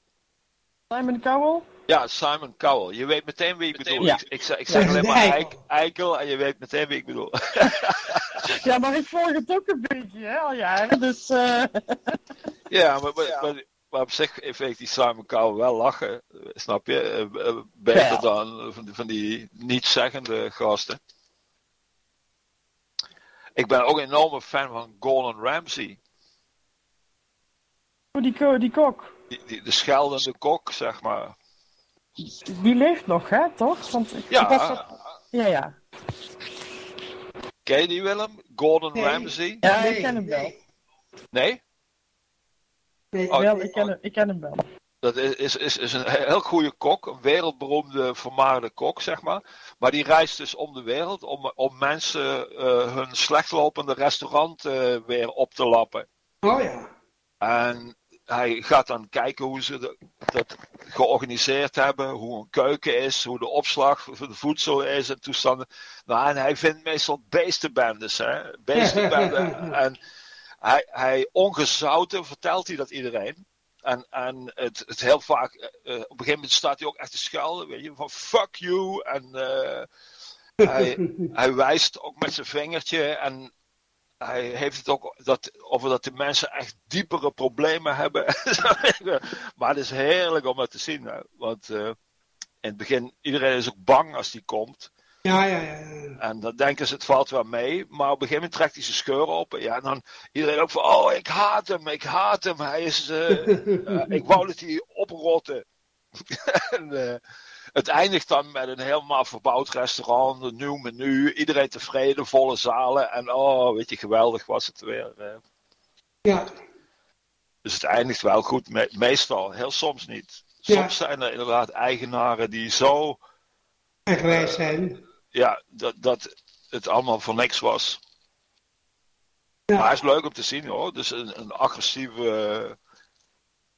Simon Cowell? Ja, Simon Cowell. Je weet meteen wie ik bedoel. Ja. Ik, ik, zeg- ik zeg Ja, alleen maar eikel. eik- eikel en je weet meteen wie ik bedoel. Ja, maar ik volg het ook een beetje, hè, al jaren. Dus, eh Ja, maar, maar, maar, maar op zich vind ik die Simon Cowell wel lachen. Snap je? Eh, eh, Beter Ja. dan van die, van die niet-zeggende gasten. Ik ben ook een enorme fan van Gordon Ramsay. oh, die, die kok, Die, die, de scheldende kok, zeg maar. Die leeft nog, hè, toch? Want ik, Ja. was dat- ja, ja. Ken je die Willem? Gordon Nee. Ramsay? Ja, Nee, ik ken hem wel. nee. Nee? Oh, wel ik, ken hem, ik ken hem wel. Dat is, is, is, is een heel goede kok, een wereldberoemde vermaarde kok, zeg maar. Maar die reist dus om de wereld om, om mensen eh, hun slechtlopende restaurant eh, weer op te lappen. Oh ja. En hij gaat dan kijken hoe ze dat georganiseerd hebben, hoe een keuken is, hoe de opslag voor de voedsel is en toestanden. Nou, en hij vindt meestal beestenbendes, hè. Beestenbenden. en hij, hij ongezouten vertelt hij dat iedereen. En, en het, het heel vaak, eh, op een gegeven moment staat hij ook echt te schelden, weet je, van fuck you. En eh, hij, hij wijst ook met zijn vingertje en hij heeft het ook dat, over dat de mensen echt diepere problemen hebben. maar het is heerlijk om dat te zien. Hè? Want eh, in het begin, iedereen is ook bang als die komt. Ja, ja, ja. ja. En dan denken ze, het valt wel mee. Maar op een gegeven moment trekt hij zijn scheur op. Ja, en dan iedereen ook van, oh, ik haat hem, ik haat hem. Hij is, eh, eh, ik wou dat hij oprotte. en, het eindigt dan met een helemaal verbouwd restaurant, een nieuw menu. Iedereen tevreden, volle zalen. En oh, weet je, geweldig was het weer. eh. ja. Dus het eindigt wel goed, me- meestal. Heel soms niet. Ja. Soms zijn er inderdaad eigenaren die zo Eigenwijs zijn. ja, dat, dat het allemaal voor niks was. Ja. Maar hij is leuk om te zien hoor. Dus een, een agressieve eh,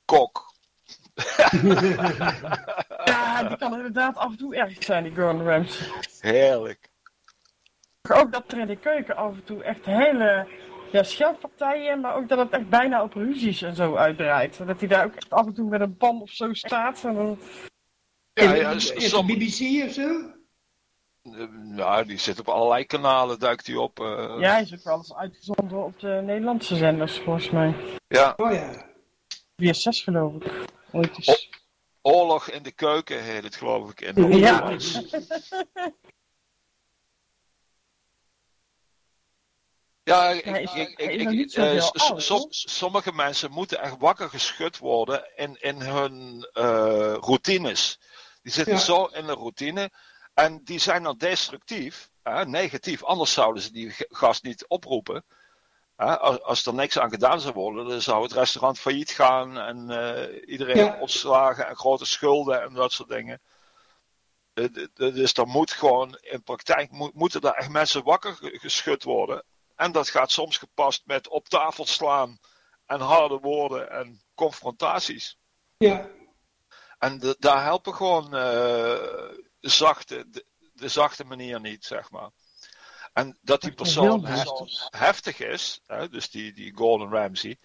kok. Ja, die kan inderdaad af en toe erg zijn, die Gordon Ramsay. Heerlijk. Ook dat er in de keuken af en toe echt hele ja, scheldpartijen, maar ook dat het echt bijna op ruzies en zo uitdraait. Dat hij daar ook echt af en toe met een pan of zo staat. En dan... Ja, ja, in s- de som- BBC of zo? eh, ja, die zit op allerlei kanalen, duikt hij op. eh. Ja, hij is ook wel eens uitgezonden op de Nederlandse zenders, volgens mij. ja, Oh ja. Via 6 geloof ik. Ooit eens. Oorlog in de keuken heet het geloof ik in Ja. Ja, ik, som- sommige mensen moeten echt wakker geschud worden in, in hun eh, routines. Die zitten Ja. zo in de routine en die zijn dan destructief, hè, negatief. Anders zouden ze die gast niet oproepen. Als, als er niks aan gedaan zou worden, dan zou het restaurant failliet gaan en eh, iedereen Ja. ontslagen en grote schulden en dat soort dingen. Eh, Dus dan moet gewoon in praktijk moet, moeten daar echt mensen wakker ge- geschud worden. En dat gaat soms gepast met op tafel slaan en harde woorden en confrontaties. Ja. En de- daar helpen gewoon eh, de, zachte, de, de zachte manier niet, zeg maar. En dat die persoon heftig. heftig is, hè, dus die, die Gordon Ramsay.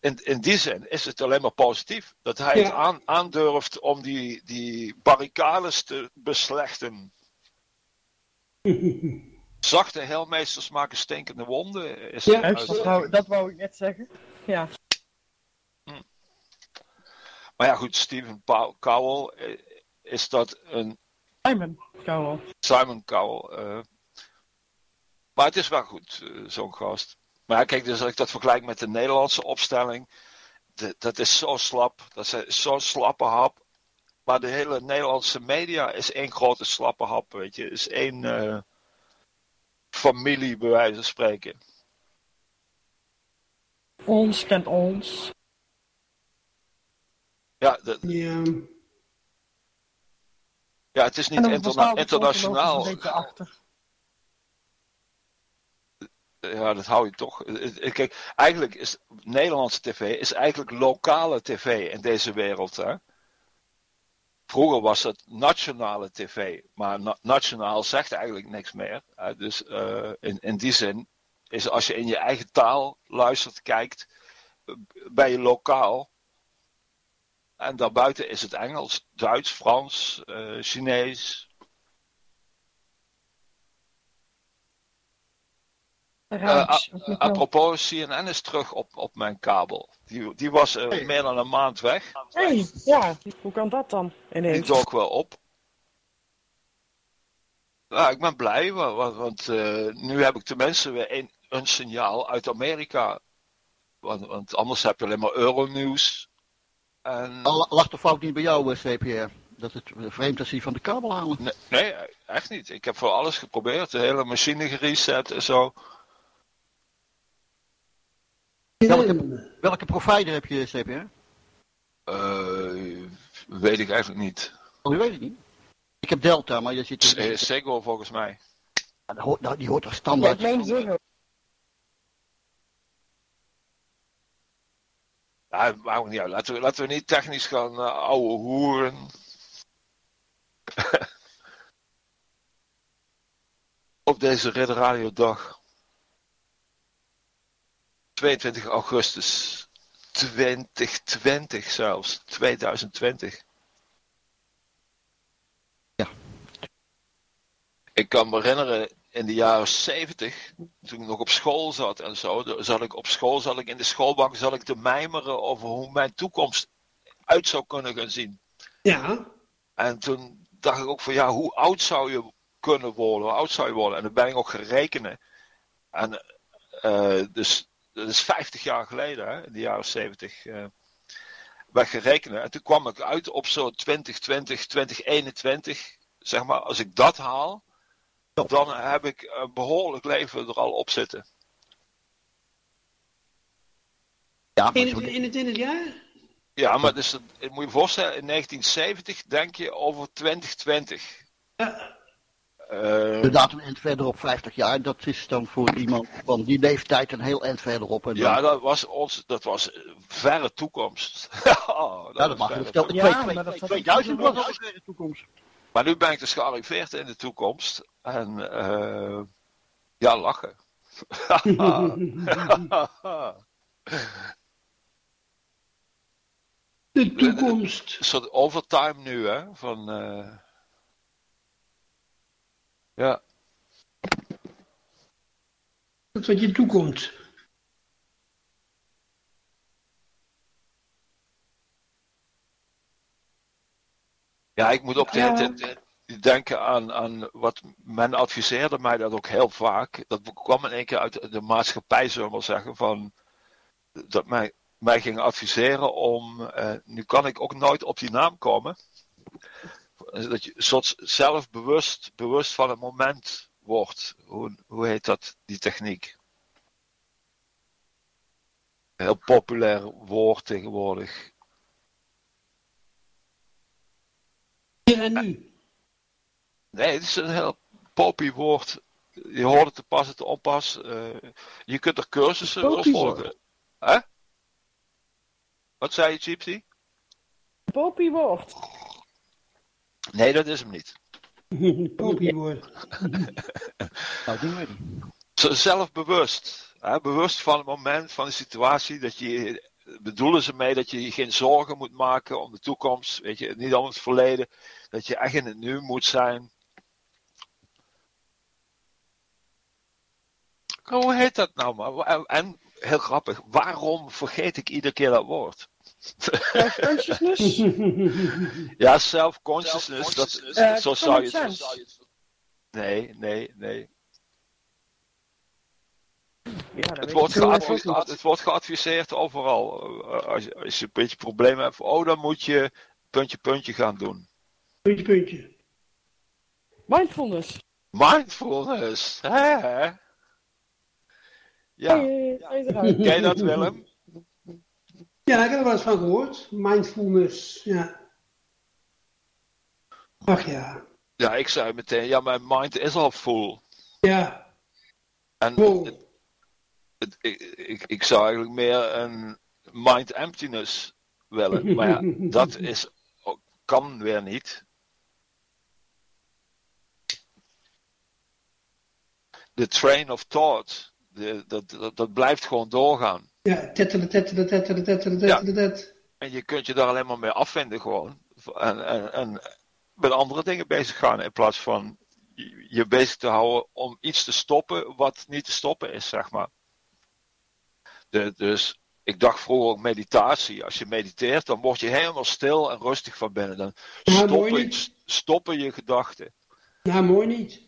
In, in die zin is het alleen maar positief. Dat hij Ja. het aan, aandurft om die, die barricades te beslechten. Zachte heelmeesters maken stinkende wonden. Is Ja, dat, wou, dat wou ik net zeggen. Ja. Maar ja, goed, Stephen Cowell, eh, is dat een Simon Cowell. Simon Cowell. eh. Maar het is wel goed, eh, zo'n gast. Maar kijk, dus als ik dat vergelijk met de Nederlandse opstelling, de- dat is zo slap. Dat is zo'n slappe hap. Maar de hele Nederlandse media is één grote slappe hap, weet je. Is één eh, familie, bij wijze van spreken. Ons kent ons. Ja, de- Ja. ja het is niet interna- internationaal. Een beetje achter. Ja, dat hou je toch. Het- het- Kijk, eigenlijk is Nederlandse tv is eigenlijk lokale tv in deze wereld. Hè? Vroeger was het nationale tv, maar na- nationaal zegt eigenlijk niks meer. Dus eh, in, in die zin is als je in je eigen taal luistert, kijkt, eh, ben je lokaal. En daarbuiten is het Engels, Duits, Frans, eh, Chinees. Eh, a- apropos, CNN is terug op, op mijn kabel. Die, die was eh, Hey. meer dan een maand weg. hey, ja, hoe kan dat dan Die ineens? dook wel op. Ja, ik ben blij, wa- wa- want, eh, nu heb ik tenminste weer een, een signaal uit Amerika. Want, want anders heb je alleen maar Euronews. En, Al lag de fout niet bij jou, CPR? Dat het vreemd is die van de kabel halen. nee, nee, echt niet. Ik heb voor alles geprobeerd. De hele machine gereset en zo. Welke, welke provider heb je, CPR? Eh, weet ik eigenlijk niet. Oh, die weet ik niet. Ik heb Delta, maar je zit... S- eh, Sego volgens mij. Ja, die hoort- die hoort toch Ja, standaard. ik meen. Ja, maakt ook niet uit. Laten we, laten we niet technisch gaan uh, ouwe hoeren. Op deze Red Radio dag. 22 augustus 2020 zelfs. 2020. Ja. Ik kan me herinneren in de jaren 70, toen ik nog op school zat en zo, zat ik op school, zat ik in de schoolbank, zat ik te mijmeren over hoe mijn toekomst uit zou kunnen gaan zien. Ja. En toen dacht ik ook van ja, hoe oud zou je kunnen worden? Hoe oud zou je worden? En dan ben ik ook gaan rekenen. En eh, dus dat is 50 jaar geleden, hè, in de jaren 70. eh ben ik gaan rekenen. En toen kwam ik uit op zo'n 2020, 2021. Zeg maar, als ik dat haal, dan heb ik een behoorlijk leven er al op zitten. Ja, maar In zo- het, in het, in het jaar? Ja, maar dus, moet je je voorstellen, in 1970 denk je over 2020. Ja. Eh, De datum eind verderop 50 jaar, dat is dan voor iemand van die leeftijd een heel eind verderop. En dan- ja, dat was, ons, dat was eh, verre toekomst. ja, dat, ja, was dat mag je verre vertellen. Ja, Twee- twee- maar dat- dat- 2000 was al de toekomst. Maar nu ben ik dus gearriveerd in de toekomst. En eh, ja, lachen. De toekomst. Een soort overtime nu, hè? Van, eh, ja, Dat wat je toekomt. ja, ik moet ook de Ja. denken aan, aan wat men adviseerde mij dat ook heel vaak. Dat kwam in één keer uit de maatschappij, zullen we maar zeggen. Van, dat mij, mij ging adviseren om. eh, nu kan ik ook nooit op die naam komen. Dat je soort zelfbewust bewust van het moment wordt. Hoe, hoe heet dat, die techniek? Heel populair woord tegenwoordig. Hier en nu. Nee, het is een heel poppy woord. Je hoort het te pas en te onpas. Eh, je kunt er cursussen voor volgen. Hè? Wat zei je, Gypsy? Poppy woord. Nee, dat is hem niet. Poppywoord. Nou, die weet ik. Zo Zelfbewust. Hè? Bewust van het moment, van de situatie. Dat je, bedoelen ze mee dat je je geen zorgen moet maken om de toekomst. Weet je, niet om het verleden. Dat je echt in het nu moet zijn. Hoe heet dat nou maar? En, en heel grappig, waarom vergeet ik iedere keer dat woord? Self-consciousness? Ja, self-consciousness, dat, Eh, zo zou je het... Nee, nee, nee. Ja, Het wordt, ik zo geadvi- ook niet. het wordt geadviseerd overal. Eh, Als je, als je een beetje problemen hebt, oh, dan moet je puntje, puntje gaan doen. Puntje, puntje. Mindfulness. Mindfulness, hè? Ja, Hey, hey, eruit. ken je dat Willem? Ja, ik heb er wel eens van gehoord. Mindfulness, ja. Ach ja. Ja, ik zei meteen, ja, mijn mind is al full. Ja. En Wow. het- het- ik, ik, ik zou eigenlijk meer een mind emptiness willen. Maar ja, dat is, ook- kan weer niet. De train of thought, de, dat, dat, dat blijft gewoon doorgaan. Ja, tetteren, tetteren. En je kunt je daar alleen maar mee afvinden gewoon. En, en, en met andere dingen bezig gaan in plaats van je je bezig te houden om iets te stoppen wat niet te stoppen is, zeg maar. De, dus ik dacht vroeger ook meditatie. Als je mediteert, dan word je helemaal stil en rustig van binnen. Dan Ja, stoppen, stoppen je gedachten. Nou, mooi niet.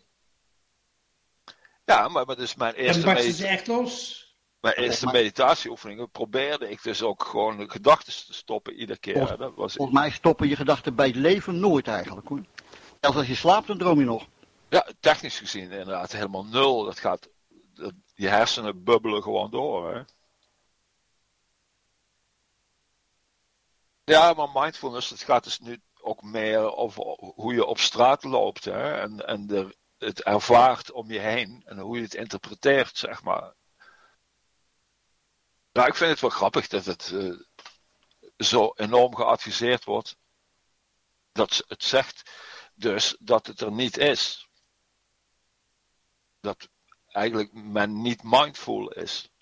Ja, maar, maar dus mijn Dan eerste, barsten medita- ze echt los. Mijn eerste maar- meditatieoefeningen probeerde ik dus ook gewoon de gedachten te stoppen iedere keer. Volgens- Dat was, Volgens mij stoppen je gedachten bij het leven nooit eigenlijk. Hoor. Zelfs als je slaapt, dan droom je nog. Ja, technisch gezien inderdaad helemaal nul. Dat gaat, dat, je hersenen bubbelen gewoon door. Hè? Ja, maar mindfulness, het gaat dus nu ook meer over hoe je op straat loopt. Hè? En, en de, het ervaart om je heen. En hoe je het interpreteert, zeg maar. Nou, ik vind het wel grappig dat het eh, zo enorm geadviseerd wordt. Dat het zegt dus dat het er niet is dat eigenlijk men niet mindful is.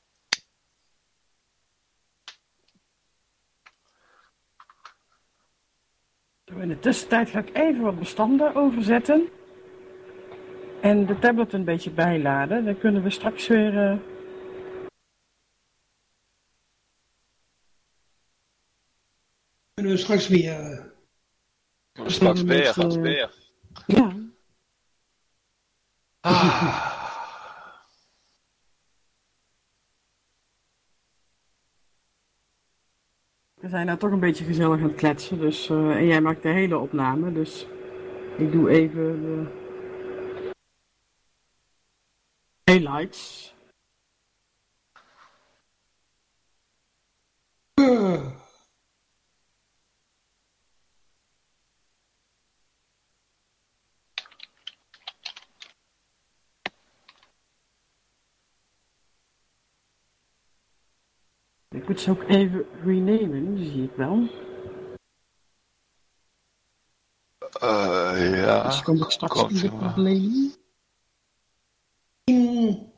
In de tussentijd ga ik even wat bestanden overzetten. En de tablet een beetje bijladen. Dan kunnen we straks weer... eh, Kunnen we straks weer... eh, Kunnen we straks met, weer. Ja. Ah. We zijn nou toch een beetje gezellig aan het kletsen. Dus, eh, en jij maakt de hele opname. Dus ik doe even de highlights. eh, ik moet ze ook even renamen, zie ik wel. Eh, ja. Dus kom ik straks komt in.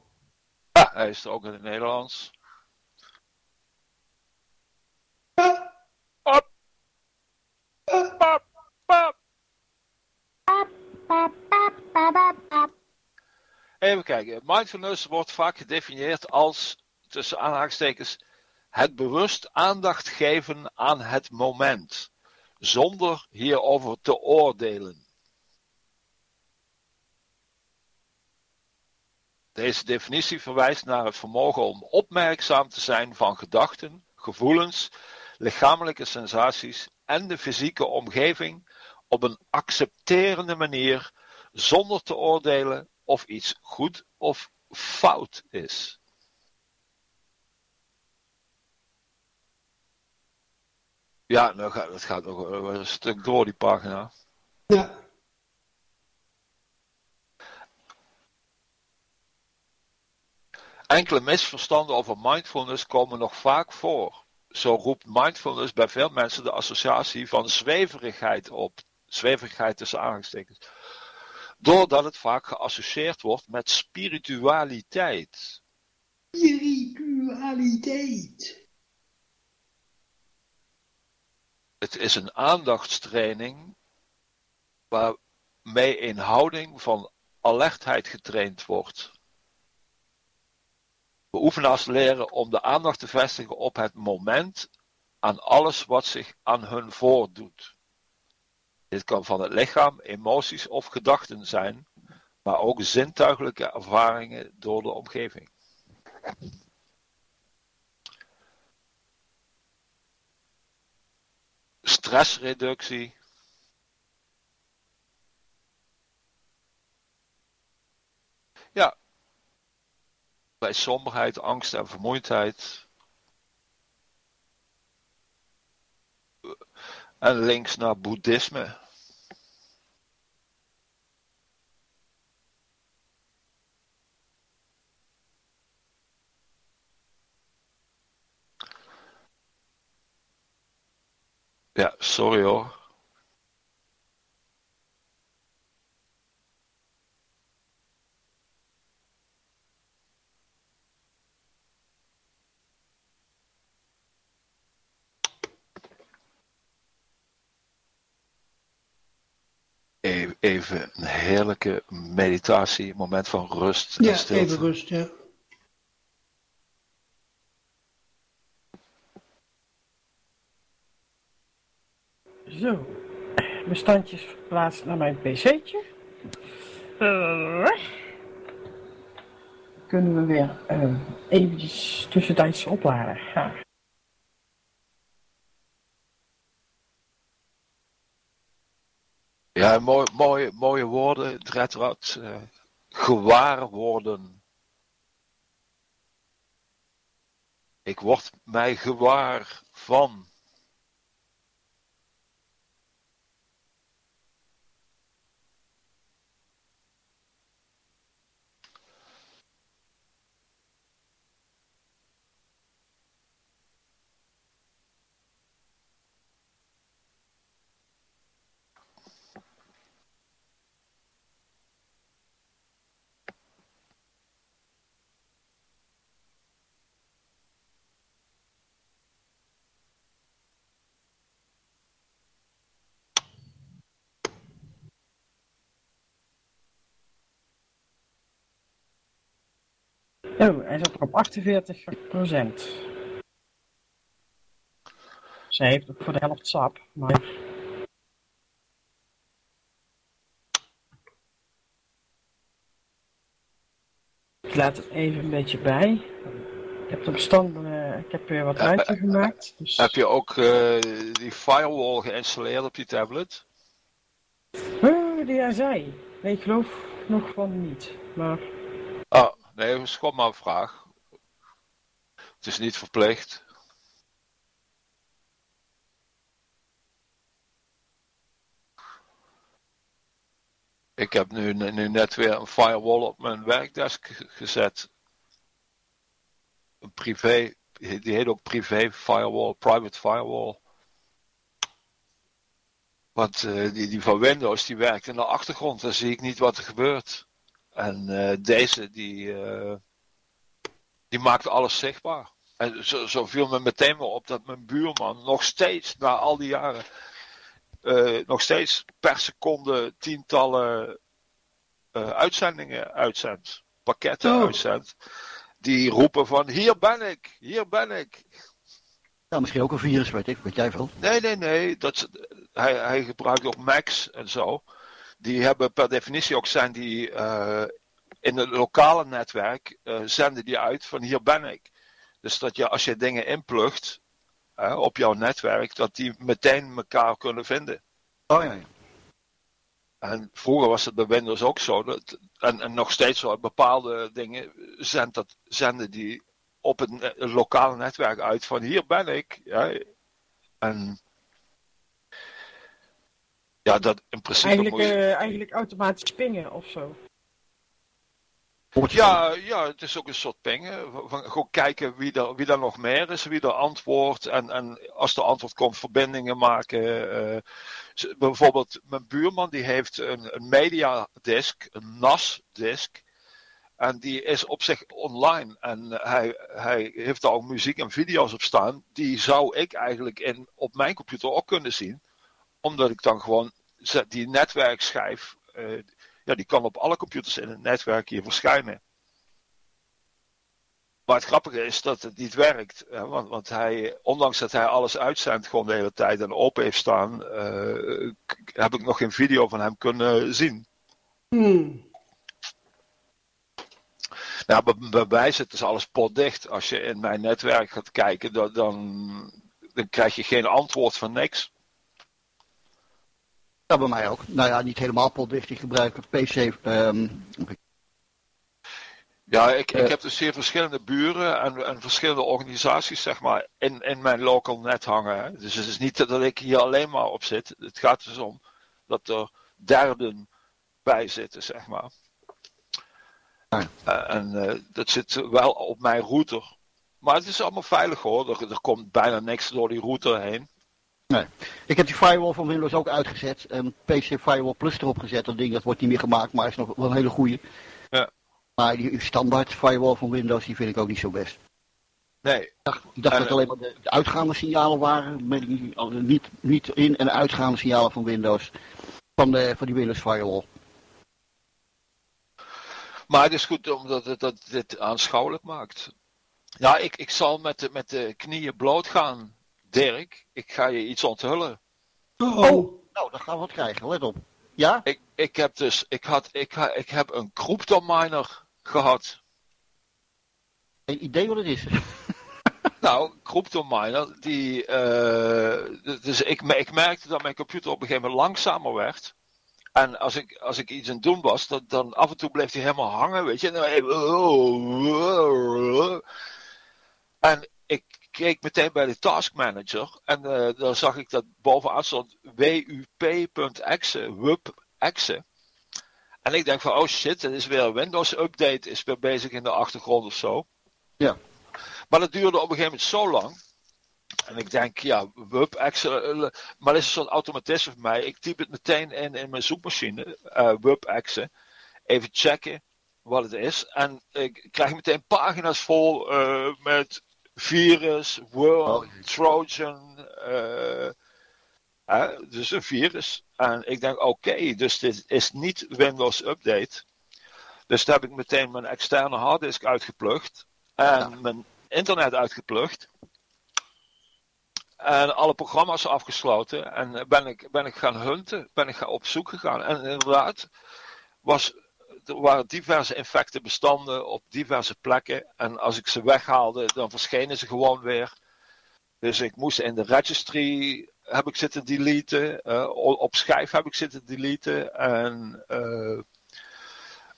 Ja, hij is er ook in het Nederlands. Op. Pap, pap. Even kijken. Mindfulness wordt vaak gedefinieerd als, tussen aanhalingstekens, het bewust aandacht geven aan het moment, zonder hierover te oordelen. Deze definitie verwijst naar het vermogen om opmerkzaam te zijn van gedachten, gevoelens, lichamelijke sensaties en de fysieke omgeving op een accepterende manier zonder te oordelen of iets goed of fout is. Ja, nou gaat, het gaat nog wel een stuk door die pagina. Ja. Enkele misverstanden over mindfulness komen nog vaak voor. Zo roept mindfulness bij veel mensen de associatie van zweverigheid op. Zweverigheid tussen aanhalingstekens. Doordat het vaak geassocieerd wordt met spiritualiteit. Spiritualiteit. Het is een aandachtstraining waarmee een houding van alertheid getraind wordt. Beoefenaars leren om de aandacht te vestigen op het moment aan alles wat zich aan hun voordoet. Dit kan van het lichaam, emoties of gedachten zijn, maar ook zintuigelijke ervaringen door de omgeving. Stressreductie. Ja, bij somberheid, angst en vermoeidheid. En links naar boeddhisme. Ja, sorry hoor. E- Even een heerlijke meditatie, moment van rust en Ja, stilte. even rust, ja. Zo, mijn standjes verplaatst naar mijn pc'tje. Eh, kunnen we weer eh, eventjes tussentijds opladen. Ja. Ja, mooi, mooie, mooie woorden, het redraad. eh gewaar worden. Ik word mij gewaar van. Oh, hij zat er op 48% Zij heeft ook voor de helft sap, maar... Ik laat het even een beetje bij. Ik heb de bestanden, eh, ik heb weer wat Eh, ruimte eh, gemaakt. Dus... Heb je ook eh, die firewall geïnstalleerd op je tablet? Oh, die hij zei. Nee, ik geloof nog van niet. Maar nee, is maar een vraag. Het is niet verplicht. Ik heb nu, nu net weer een firewall op mijn werkdesk gezet. Een privé die heet ook privé firewall, private firewall. Want eh, die, die van Windows die werkt in de achtergrond, dan zie ik niet wat er gebeurt. En eh, deze die, eh, die maakt alles zichtbaar. En zo, zo viel me meteen maar op dat mijn buurman nog steeds, na al die jaren, eh, nog steeds per seconde tientallen uitzendingen uitzendt. Pakketten Oh. uitzendt. Die roepen van hier ben ik, hier ben ik. Ja, misschien ook een virus, weet ik, weet jij veel. Nee, nee, nee. Dat, hij, hij gebruikt ook Macs en zo. Die hebben per definitie ook zijn die eh, in het lokale netwerk eh, zenden die uit van hier ben ik. Dus dat je als je dingen inplugt eh, op jouw netwerk, dat die meteen elkaar kunnen vinden. Oh ja, ja. En vroeger was het bij Windows ook zo. Dat, en, en nog steeds zo. Bepaalde dingen dat, zenden die op het, het lokale netwerk uit van hier ben ik. Ja. En ja, dat in principe Eigenlijk, moet je- eh, eigenlijk automatisch pingen of zo. Ja, ja, het is ook een soort pingen. Van, gewoon kijken wie er, wie er nog meer is, wie er antwoordt. En, en als er antwoord komt, verbindingen maken. eh. Bijvoorbeeld, mijn buurman die heeft een, een mediadisk, een NAS-disk. En die is op zich online. En hij, hij heeft daar ook muziek en video's op staan. Die zou ik eigenlijk in, op mijn computer ook kunnen zien. Omdat ik dan gewoon die netwerkschijf. eh, ja, die kan op alle computers in het netwerk hier verschijnen. Maar het grappige is dat het niet werkt. Hè, want, want hij, ondanks dat hij alles uitzendt gewoon de hele tijd en open heeft staan, eh, heb ik nog geen video van hem kunnen zien. Hmm. Nou, bij, bij mij zit dus alles potdicht. Als je in mijn netwerk gaat kijken, dan, dan, dan krijg je geen antwoord van niks. Ja, bij mij ook. Nou ja, niet helemaal potdicht. Ik gebruik een PC. ehm, Ja, ik, ik Eh. heb dus zeer verschillende buren en, en verschillende organisaties, zeg maar, in, in mijn local net hangen. Dus het is niet dat ik hier alleen maar op zit. Het gaat dus om dat er derden bij zitten, zeg maar. Eh, en eh, dat zit wel op mijn router. Maar het is allemaal veilig hoor. Er, er komt bijna niks door die router heen. Ik heb die firewall van Windows ook uitgezet. En PC Firewall Plus erop gezet. Dat ding dat wordt niet meer gemaakt, maar is nog wel een hele goede. Ja. Maar die standaard firewall van Windows, die vind ik ook niet zo best. Nee, Ik dacht, ik dacht En, dat alleen maar de, de uitgaande signalen waren. Niet, al- niet, niet in- en uitgaande signalen van Windows. Van, de, van die Windows Firewall. Maar het is goed omdat het dat dit aanschouwelijk maakt. Ja, ik, ik zal met de, met de knieën bloot gaan, Dirk. Ik ga je iets onthullen. Oh. Nou, dan gaan we wat krijgen, let op. Ja? Ik, ik heb dus, ik had, ik, ha- ik heb een cryptominer gehad. Geen idee wat het is. Nou, cryptominer, die, eh, dus ik, me- ik merkte dat mijn computer op een gegeven moment langzamer werd. En als ik, als ik iets aan het doen was, dan, dan af en toe bleef hij helemaal hangen, weet je. En, dan keek meteen bij de task manager en eh dan zag ik dat bovenaan stond wup.exe, wup.exe. En ik denk van, oh shit, het is weer een Windows update, is weer bezig in de achtergrond of zo. Ja. Maar dat duurde op een gegeven moment zo lang. En ik denk, ja, wup, exe, eh, maar dat is een soort automatisme voor mij. Ik typ het meteen in in mijn zoekmachine, eh wup, exe. Even checken wat het is. En ik krijg meteen pagina's vol eh, met virus, worm, Oh. trojan, eh, hè, dus een virus. En ik denk, oké, dus dit is niet Windows Update. Dus daar heb ik meteen mijn externe harddisk uitgeplukt. En Ja. mijn internet uitgeplukt. En alle programma's afgesloten. En ben ik, ben ik gaan hunten. Ben ik gaan op zoek gegaan. En inderdaad, was, er waren diverse infectenbestanden op diverse plekken. En als ik ze weghaalde, dan verschenen ze gewoon weer. Dus ik moest in de registry heb ik zitten deleten. eh, op schijf heb ik zitten deleten. En eh,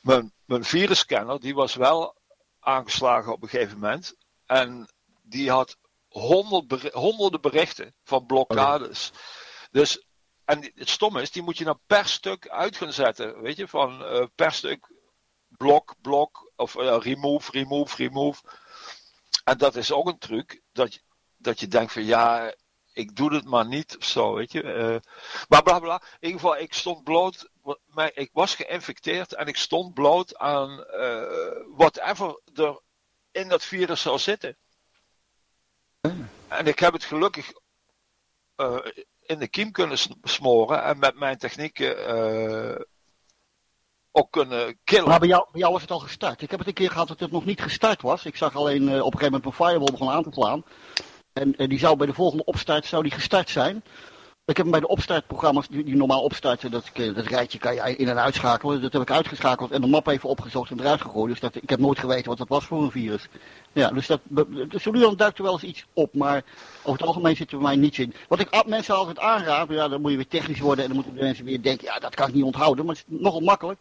mijn, mijn virusscanner, die was wel aangeslagen op een gegeven moment. En die had honderd honderden berichten van blokkades. Dus, en het stomme is, die moet je dan per stuk uit gaan zetten. Weet je, van eh, per stuk blok, blok, of eh, remove, remove, remove. en dat is ook een truc, dat je, dat je denkt van ja, ik doe het maar niet of zo, weet je. Eh, maar bla bla. In ieder geval, ik stond bloot, mij- ik was geïnfecteerd en ik stond bloot aan whatever er in dat virus zou zitten. En ik heb het gelukkig in de kiem kunnen smoren en met mijn technieken eh, ook kunnen killen. Maar bij jou, bij was het al gestart. Ik heb het een keer gehad dat het nog niet gestart was. Ik zag alleen eh, op een gegeven moment mijn firewall begon aan te slaan. En eh, die zou bij de volgende opstart zou die gestart zijn. Ik heb hem bij de opstartprogramma's die, normaal opstarten, dat, eh, dat rijtje kan je in- en uitschakelen. Dat heb ik uitgeschakeld en de map even opgezocht en eruit gegooid. Dus dat, ik heb nooit geweten wat dat was voor een virus. Ja, dus dat, dus zo nu dan duikt er wel eens iets op, maar over het algemeen zit er mij niets in. Wat ik mensen altijd aanraad, ja, dan moet je weer technisch worden en dan moeten de mensen weer denken, ja, dat kan ik niet onthouden, maar het is nogal makkelijk.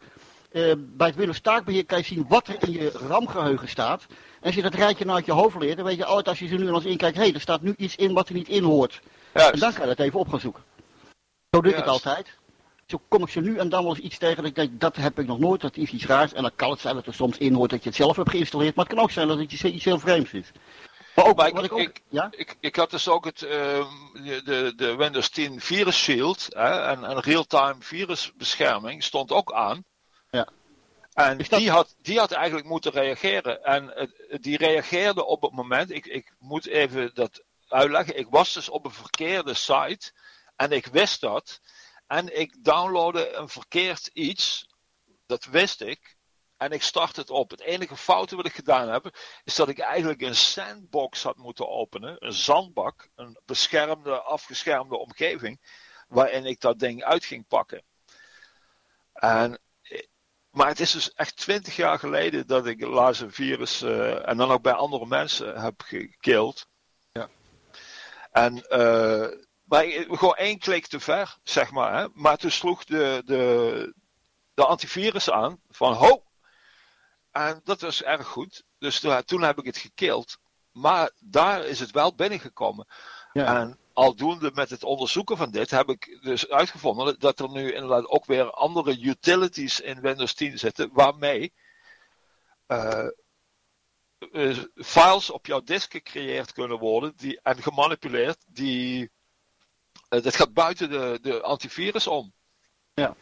Eh, bij het Windows taakbeheer kan je zien wat er in je RAM-geheugen staat. En als je dat rijtje nou uit je hoofd leert, dan weet je altijd als je ze nu en als inkijkt, hé, hey, er staat nu iets in wat er niet in hoort. Juist. En dan kan je dat even op gaan zoeken. Zo doe ik het altijd. Zo kom ik ze nu en dan wel eens iets tegen dat ik denk, dat heb ik nog nooit, dat is iets raars. En dan kan het zijn dat er soms in hoort dat je het zelf hebt geïnstalleerd, maar het kan ook zijn dat het iets, heel vreemds is. Maar ook, Maar ik- ik ook, ik- ja? Ik, ik had dus ook het, ehm, de, de, Windows 10 Virus Shield hè, en, en real-time virusbescherming stond ook aan. Ja. En dat- die, had, die had eigenlijk moeten reageren. En die reageerde op het moment, ik, ik moet even dat uitleggen. Ik was dus op een verkeerde site en ik wist dat. En ik downloadde een verkeerd iets, dat wist ik. En ik start het op. Het enige fout wat ik gedaan heb, is dat ik eigenlijk een sandbox had moeten openen. Een zandbak. Een beschermde, afgeschermde omgeving. Waarin ik dat ding uit ging pakken. En, maar het is dus echt twintig jaar geleden dat ik een virus. eh, en dan ook bij andere mensen heb gekild. En. eh, maar gewoon één klik te ver, zeg maar. Hè? Maar toen sloeg de, de, de antivirus aan van ho, en dat was erg goed. Dus toen, toen heb ik het gekild. Maar daar is het wel binnengekomen. Ja. En aldoende met het onderzoeken van dit heb ik dus uitgevonden dat er nu inderdaad ook weer andere utilities in Windows 10 zitten. Waarmee eh, eh, files op jouw disk gecreëerd kunnen worden die, en gemanipuleerd. Die, eh, dat gaat buiten de, de antivirus om. Ja.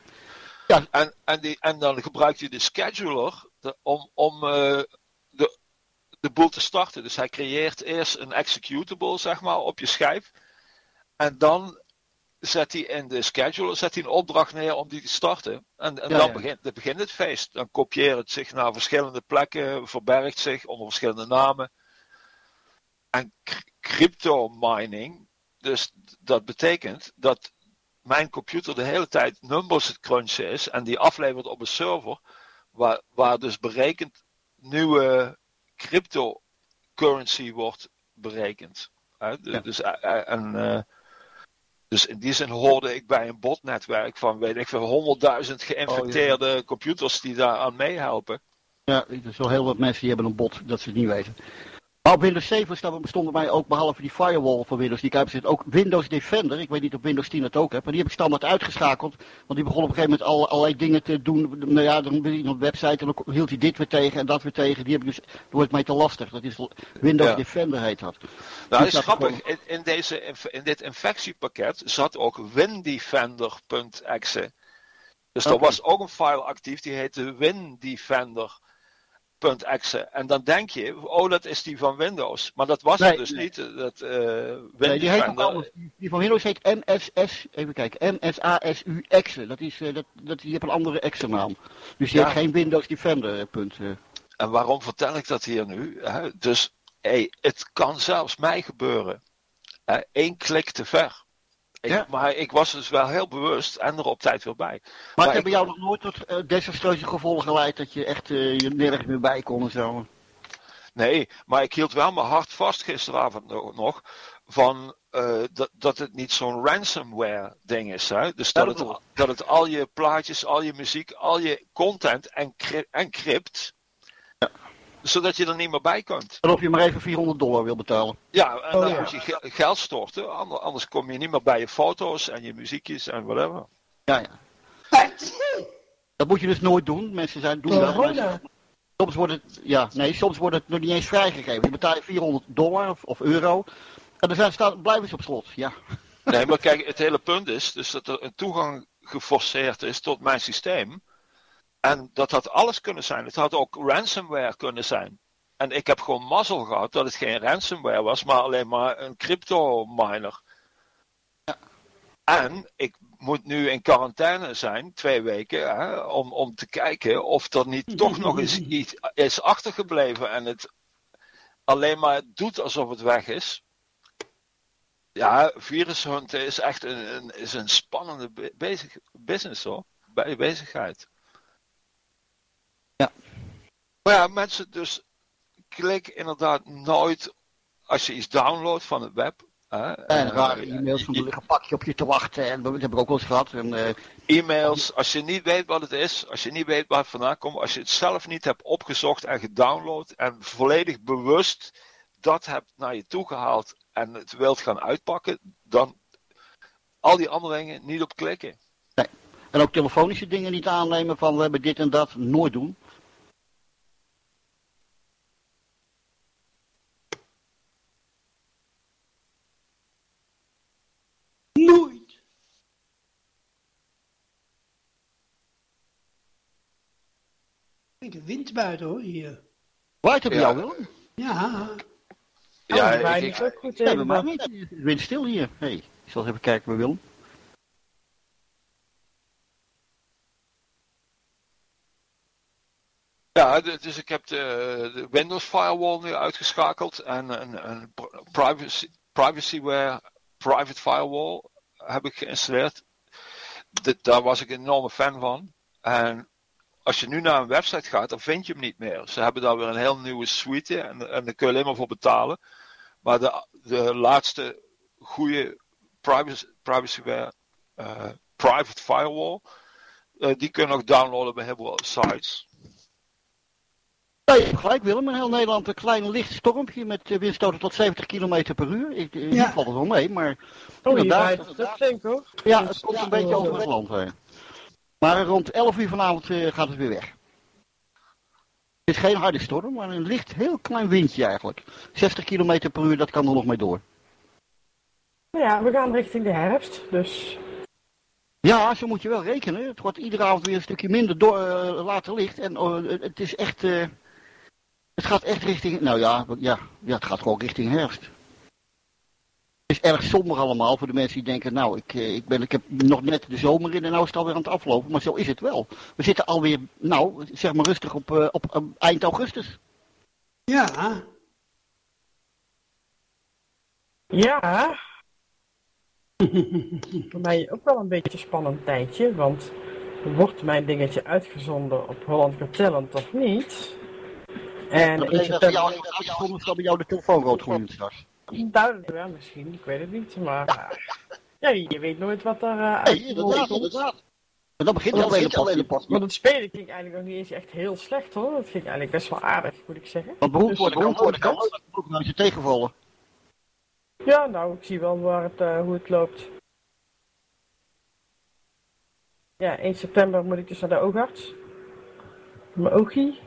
Ja. En, en, die, en dan gebruikt hij de scheduler de- om, om eh, de, de boel te starten. Dus hij creëert eerst een executable, zeg maar, op je schijf. En dan zet hij in de scheduler zet hij een opdracht neer om die te starten. En, en Ja, dan ja. Begint, dan begint het feest. Dan kopieert het zich naar verschillende plekken, verbergt zich onder verschillende namen. En cr- crypto mining, dus dat betekent dat mijn computer de hele tijd numbers het crunchen is en die aflevert op een server waar, waar dus berekend nieuwe cryptocurrency wordt berekend. Hè? Ja. Dus, eh, eh, en, eh, dus in die zin hoorde ik bij een botnetwerk van weet ik veel honderdduizend geïnfecteerde computers die daar aan meehelpen. Ja, er zijn heel wat mensen die hebben een bot dat ze het niet weten. Maar op Windows 7 staan- bestond bij mij ook, behalve die firewall van Windows die ik heb zit, ook Windows Defender. Ik weet niet of Windows 10 dat ook heeft, maar die heb ik standaard uitgeschakeld. Want die begon op een gegeven moment al, allerlei dingen te doen. Nou ja, dan ben je op een website en dan hield hij dit weer tegen en dat weer tegen. Die heb ik dus, dat wordt mij te lastig. Dat is Windows Ja. Defender heet dat. Nou, dat is grappig. In, in, deze, in dit infectiepakket zat ook windefender.exe. Dus er Oké. was ook een file actief die heette windefender.exe. En dan denk je, oh, dat is die van Windows. Maar dat was Nee, het dus nee. niet. Dat, eh Nee, die heet anders. Die- van Windows heet MSS, even kijken, MSASU exe. Dat is, eh, dat, dat, die heeft een andere exe naam. Dus die Ja. heeft geen Windows Defender, eh, punt. eh. En waarom vertel ik dat hier nu? Hè? Dus hey, het kan zelfs mij gebeuren. Eén klik te ver. Ik, Ja. Maar ik was dus wel heel bewust en er op tijd weer bij. Maar, Maar het heeft ik- bij jou nog nooit tot eh, desastreuze gevolgen geleid dat je echt eh, je nergens meer bij kon en zo. Nee, maar ik hield wel mijn hart vast gisteravond nog, van eh, dat, dat het niet zo'n ransomware ding is. Hè? Dus Ja, dat, dat het, dat het al je plaatjes, al je muziek, al je content encry- encrypt. Zodat je er niet meer bij kunt. En of je maar even 400 dollar wil betalen. Ja, en Oh, dan ja. moet je ge- geld storten. ander- Anders kom je niet meer bij je foto's en je muziekjes en whatever. Ja, ja. Dat moet je dus nooit doen. Mensen zijn doen wel. Corona. maar- Soms wordt het, ja, nee, soms wordt het nog niet eens vrijgegeven. Je betaalt 400 dollar of, of euro. En dan zijn, staat, blijven ze op slot. Ja. Nee, maar kijk, het hele punt is dus dat er een toegang geforceerd is tot mijn systeem. En dat had alles kunnen zijn. Het had ook ransomware kunnen zijn. En ik heb gewoon mazzel gehad dat het geen ransomware was, maar alleen maar een crypto miner. En ik moet nu in quarantaine zijn, twee weken, hè, om, om te kijken of er niet toch nog eens iets is achtergebleven en het alleen maar doet alsof het weg is. Ja, virushunten is echt een, een, is een spannende be- bezig, business hoor. Be- bezigheid. Ja. Maar ja, mensen, dus klik inderdaad nooit als je iets downloadt van het web. Hè, En eh, rare e-mails van er een pakje op je te wachten. En dat heb ik ook wel eens gehad. En, eh, e-mails, als je niet weet wat het is, als je niet weet waar het vandaan komt, als je het zelf niet hebt opgezocht en gedownload en volledig bewust dat hebt naar je toe gehaald en het wilt gaan uitpakken, dan al die andere dingen niet op klikken. en ook telefonische dingen niet aannemen van we hebben dit en dat. Nooit doen. Nooit. Heb wind buiten hoor, hier. Waait Ja. jou wel? Ja, Ja, Oh, wij ik, is ook goed Nee, bij even. mij niet. Het is windstil hier. Hey, ik zal eens even kijken waar Willem. ja, dus ik heb de, de Windows firewall nu uitgeschakeld en een, een pri- privacy, privacyware private firewall heb ik geïnstalleerd. Dit- daar was ik een enorme fan van. En als je nu naar een website gaat, dan vind je hem niet meer. Ze hebben daar weer een heel nieuwe suite en, en daar kun je alleen maar voor betalen. Maar de, de laatste goede privacy, privacyware eh, private firewall, eh, die kun je nog downloaden bij heel veel sites. Hebt gelijk Willem. In heel Nederland een klein licht stormpje met eh, windstoten tot 70 km per uur. Ik, Ja. Valt er wel mee, maar Oh, inderdaad, het ook flink hoor. ja, het komt een beetje over het land heen. Maar rond 11 uur vanavond eh, gaat het weer weg. Het is geen harde storm, maar een licht heel klein windje eigenlijk. 60 km per uur, dat kan er nog mee door. Nou ja, we gaan richting de herfst, dus Ja, zo moet je wel rekenen. Het wordt iedere avond weer een stukje minder door, eh, later licht. En eh, het is echt. eh, het gaat echt richting. Nou ja, ja, ja, het gaat gewoon richting herfst. Het is erg somber allemaal voor de mensen die denken. Nou, ik, eh, ik, ben, ik heb nog net de zomer in en nou is het alweer aan het aflopen. Maar zo is het wel. We zitten alweer, nou, zeg maar rustig op, eh, op eh, eind augustus. ja. ja. Voor mij ook wel een beetje een spannend tijdje, want wordt mijn dingetje uitgezonden op Holland Got Talent of niet? En Dat in betekent dat bij jou, jou de telefoon rood groeit straks. Duidelijk wel misschien, ik weet het niet, maar eh, ja, je weet nooit wat er uh, Nee, inderdaad, inderdaad. En dan begint het alleen de pas. Maar dat spelen ging eigenlijk nog niet eens echt heel slecht hoor, dat ging eigenlijk best wel aardig, moet ik zeggen. Want beroemd Dus worden kan, kan, ook als je tegenvallen. Ja, nou, ik zie wel waar het, eh, hoe het loopt. Ja, 1 september moet ik dus naar de oogarts. Mijn oogie.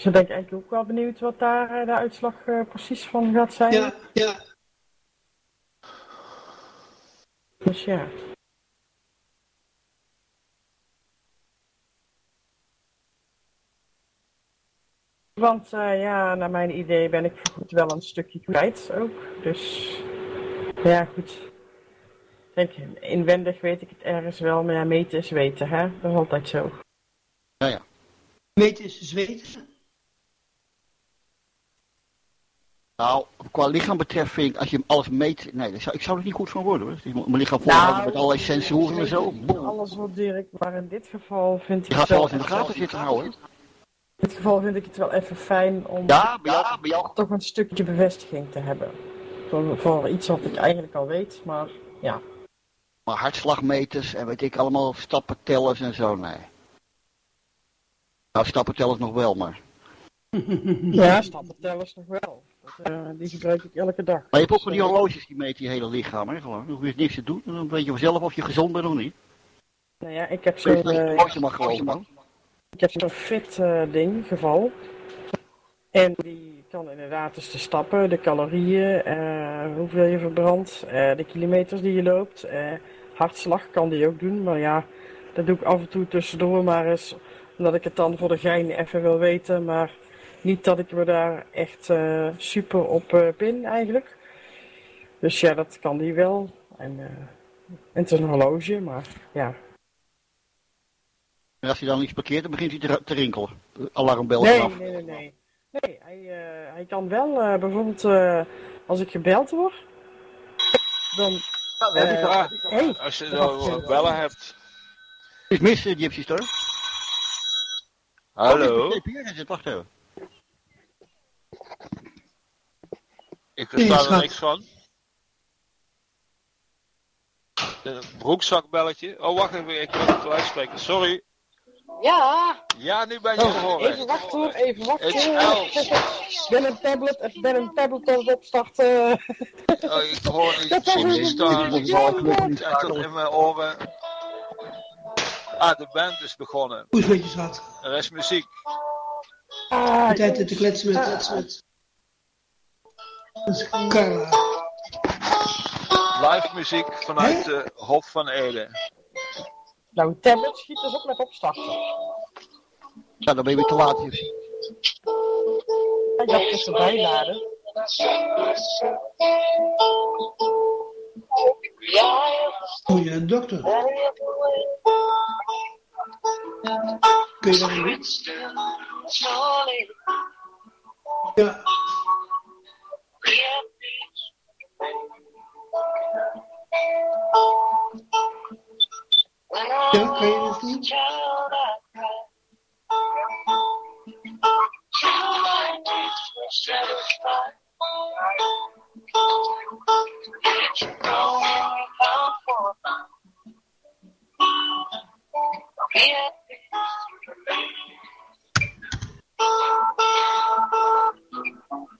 Dus dan ben ik eigenlijk ook wel benieuwd wat daar eh, de uitslag eh, precies van gaat zijn. Ja, ja. Dus ja. Want eh, ja, naar mijn idee ben ik voorgoed wel een stukje kwijt ook. Dus ja, goed. Kijk, inwendig weet ik het ergens wel, maar ja, meten is weten, hè? Dat is altijd zo. Ja, ja. Meten is zweten. Nou, qua lichaam betreft vind ik, als je alles meet, nee, zou, ik zou er niet goed van worden hoor. Mijn lichaam Nou, volhouden met allerlei sensoren en zo. Alles wat direct, maar in dit geval vind ik Je gaat alles in de gaten zitten houden. In dit geval vind ik het wel even fijn om Ja, bij jou, bij jou. toch een stukje bevestiging te hebben. Voor, voor iets wat ik eigenlijk al weet, maar ja. Maar hartslagmeters en weet ik allemaal stappentellers en zo, nee. Nou, stappentellers nog wel, maar. Ja, stappentellers nog wel. Dat, eh, die gebruik ik elke dag. Maar je hebt ook van die horloges die meten je hele lichaam, hè, gewoon. Dan hoef je niks te doen, dan weet je vanzelf of je gezond bent of niet. Nou ja, ik heb zo'n eh, horloge mag geloven, man. Ik heb zo'n fit eh, ding, geval. En die kan inderdaad dus de stappen, de calorieën, eh, hoeveel je verbrandt, eh, de kilometers die je loopt. eh, hartslag kan die ook doen, maar ja, dat doe ik af en toe tussendoor maar eens. Omdat ik het dan voor de gein even wil weten, maar niet dat ik me daar echt eh, super op eh pin eigenlijk. Dus ja, dat kan die wel. En, eh, en het is een horloge, maar ja. En als hij dan iets parkeert, dan begint hij te, te rinkelen. De Alarmbel Nee, af. nee, nee, nee. Nee, hij, eh, hij kan wel eh, bijvoorbeeld eh, als ik gebeld word, dan. eh, Ah, hey, als je nou eh, bellen hebt. Is mis, eh, Gypsy Store? Hallo? Oh, is GPS, wacht even. Ik versta er schat. niks van. Een broekzakbelletje. Oh, wacht even, ik wil het uitspreken. Sorry. Ja, Ja, nu ben je. Oh, even wachten hoor, even wachten. Ik ben een tablet, ik ben een tablet aan het opstarten. Oh, ik hoor niet Dat was precies een- staan. Het echt tot in mijn oren. Ah, de band is begonnen. Hoe is het met je schat? Er is muziek. Ah, tijd te kletsen met, kletsen met. Dat is. Live muziek vanuit de Hof van Ede. nou, tablet schiet dus ook met opstarten. Ja, dan ben je weer te laat, Gypsy. Ik dacht dus erbij laden. De dokter? Kun je dat? Ja. Ja, kan je dat doen?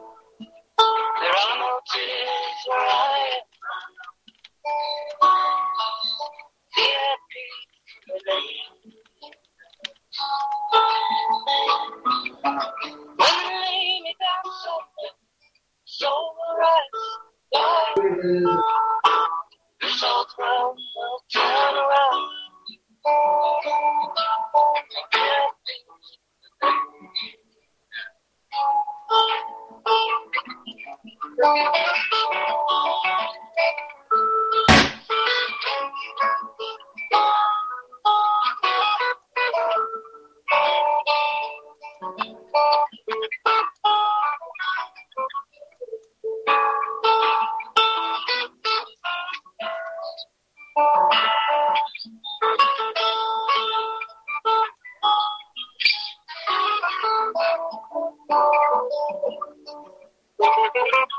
There are no tears where I am. Be at peace When you lay me down softly, so will I die. This old ground will turn around. Be at Thank you. Thank you.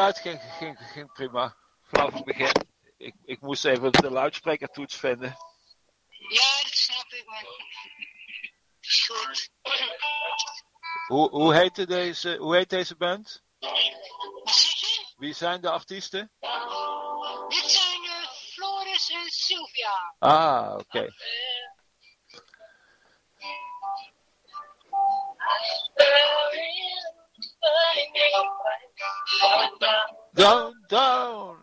Ja, het ging, ging, ging prima. Vanaf het begin. Ik, ik moest even de luidsprekertoets vinden. Ja, dat snap ik. Is goed. Hoe, hoe, heette deze, hoe heet deze band? Wie zijn de artiesten? Dit zijn eh, Floris en Sylvia. Ah, oké. Down, down.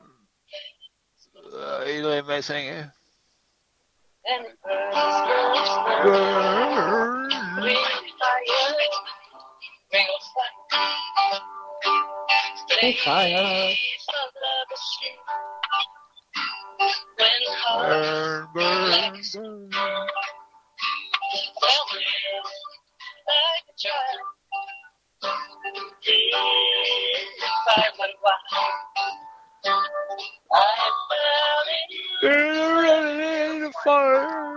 Uh, you know what I'm saying? And burn, burn, burn. Fire. fire. Burn, burn, burn.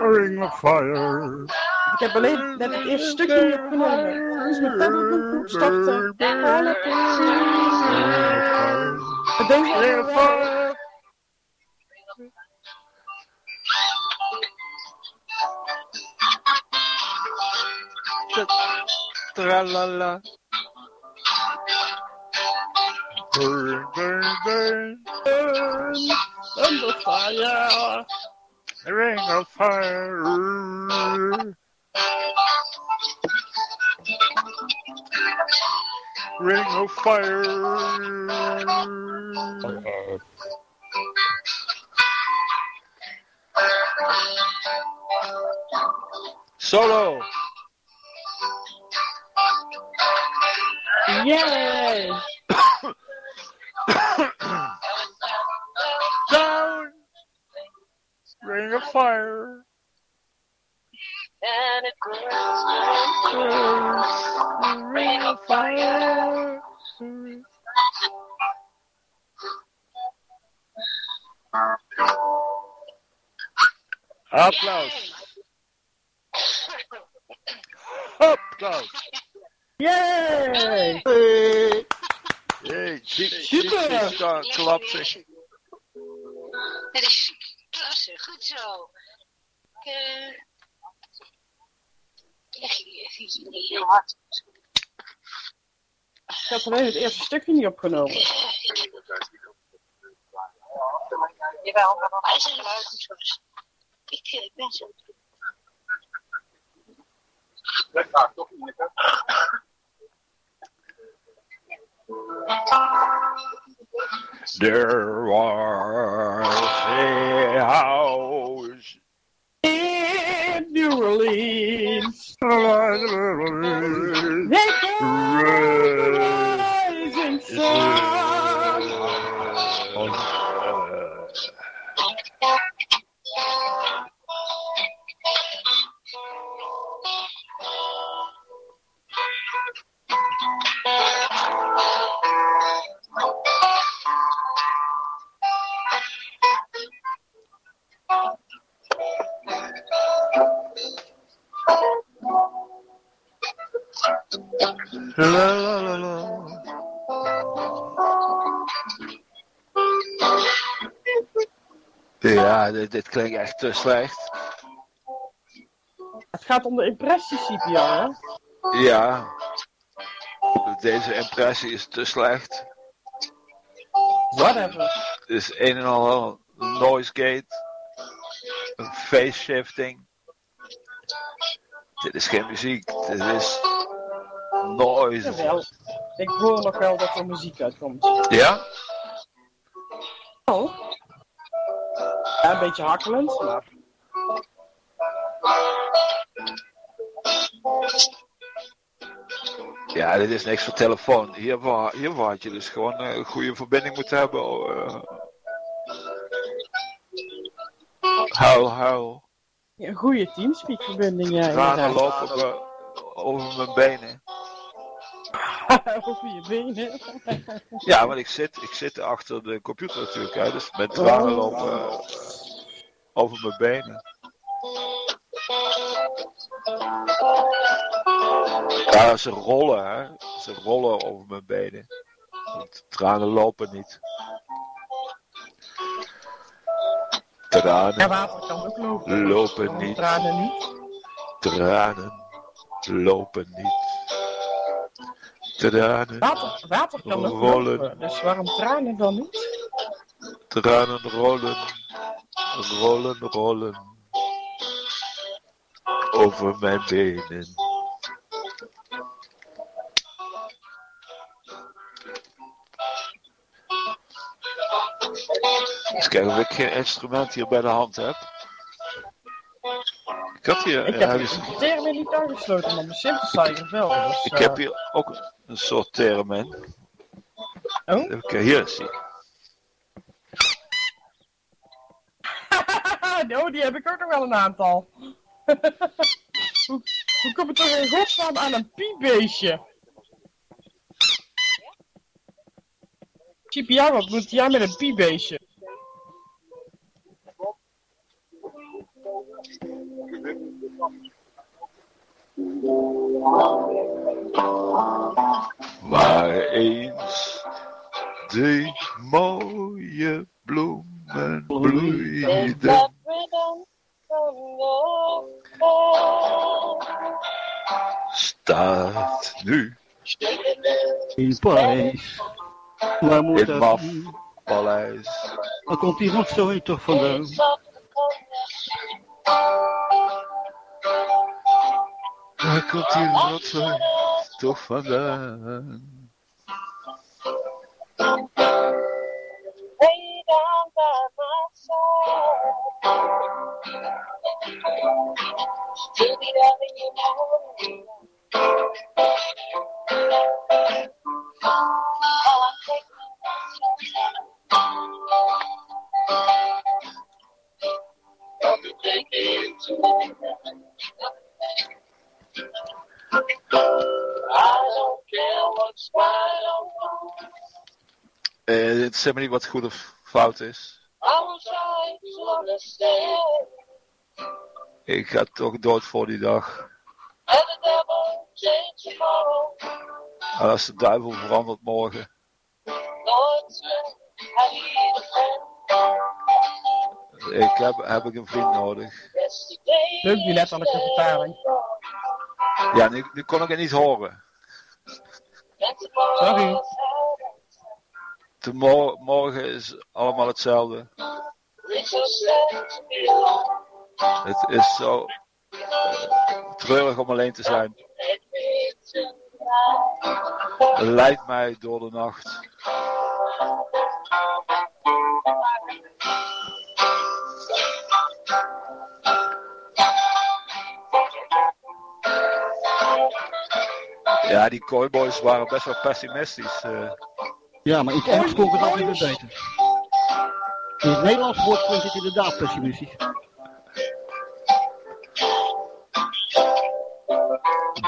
Ring of fire. Ik heb alleen net het eerste stukje niet opgenomen. Dus mijn tablet moet starten. Het deze Ring of fire. Tralala. Burn, burn, burn, burn. Under fire. Ring of fire. Ring of fire. Solo. Yay! starting a fire. And it grows, grows, grows, ring of fire. Applause. Applause. Yay! Yay! Yay. Super! Super! Super! Super! Dat is klasse, goed zo. Ik, eh, leg je niet heel hard. Ik heb alleen het eerste stukje niet opgenomen. Jawel, maar hij zijn luisteraars. Ik, eh, ik ben zo. There was a house in New Orleans that rising sun. On, La, la, la, la. Ja, dit, dit klinkt echt te slecht. Het gaat om de impressie CPR, hè? Ja. Deze impressie is te slecht. Whatever. Het is een en al noise gate. Een face shifting. Dit is geen muziek. Dit is Jawel. Ik hoor nog wel dat er muziek uitkomt. Ja? Oh. Ja, een beetje hakkelend, maar... Ja, dit is niks voor telefoon. Hier waar, hier waar had je dus gewoon eh, een goede verbinding moeten hebben. eh. huil, huil. Ja, een goede teamspeak-verbinding, ja. Tranen lopen over, over mijn benen. Over je benen. Ja, want ik zit, ik zit achter de computer natuurlijk. Hè, dus mijn tranen lopen eh, over mijn benen. Ja, ze rollen, hè. Ze rollen over mijn benen. Want tranen lopen niet. Ja, Tranen water kan ook lopen. lopen niet. Tranen niet. Tranen lopen niet. Tranen, Water, water kan ook Rollen. lopen. Dus waarom tranen dan niet? tranen rollen, rollen, rollen. Over mijn benen. Eens kijken of ik geen instrument hier bij de hand heb. Ik had hier, Ik ja, heb theremin niet aangesloten, maar mijn synthesizer wel. Dus, ik eh, heb hier ook een soort theremin. Oh? Oké, hier zie ik. oh, die heb ik ook nog wel een aantal. hoe, hoe kom ik toch in godsnaam aan een piebeestje? Typ jou, wat moet jij met een piebeestje? Waar eens de mooie bloemen bloeiden. Staat nu In Parijs. Waar moet in dat? Maf Paleis. Waar komt die rotzooi toch vandaan? Waar komt die rotzooi toch vandaan? Way down by my side. Het zeg maar niet wat goed of fout is. Ik ga toch dood voor die dag. En als de duivel verandert morgen. Ik heb, heb ik een vriend nodig. Leuk die letterlijke vertaling. Ja, nu, nu kon ik het niet horen. Sorry. De mor- morgen is allemaal hetzelfde. Het is zo eh, treurig om alleen te zijn. Leidt mij door de nacht. Ja, die cowboys waren best wel pessimistisch. eh. Ja, maar in het Engels klonk het altijd beter. In het Nederlands woord klinkt het inderdaad pessimistisch.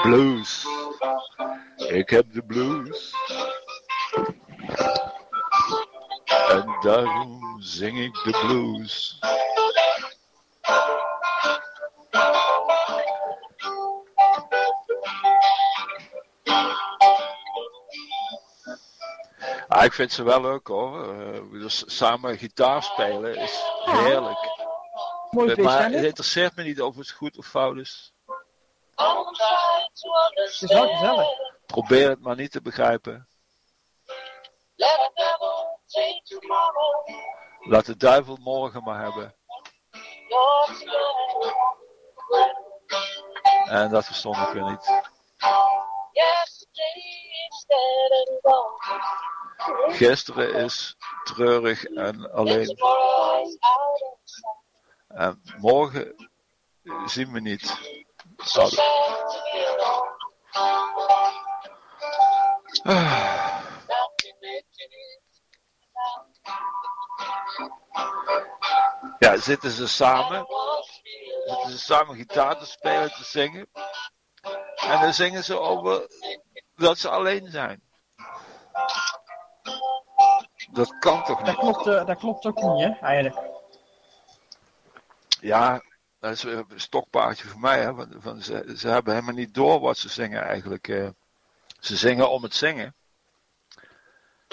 blues. Ik heb de blues. En daarom zing ik de blues. Ik vind ze wel leuk hoor. Eh, dus samen gitaar spelen is heerlijk. Mooi maar feestje, het interesseert me niet of het goed of fout is. Het is wel gezellig. Probeer het maar niet te begrijpen. Laat de duivel morgen maar hebben. En dat verstond ik weer niet. Gisteren is treurig en alleen. En morgen zien we niet. So sad to be alone. Nothing making it. Ja, zitten ze samen. Zitten ze samen gitaar te spelen, te zingen. En dan zingen ze over dat ze alleen zijn. Dat kan toch Dat niet? klopt, eh, dat klopt ook niet, hè, eigenlijk. Ja, Dat is weer een stokpaardje voor mij, hè. Van, van, ze, ze hebben helemaal niet door wat ze zingen eigenlijk. eh. ze zingen om het zingen.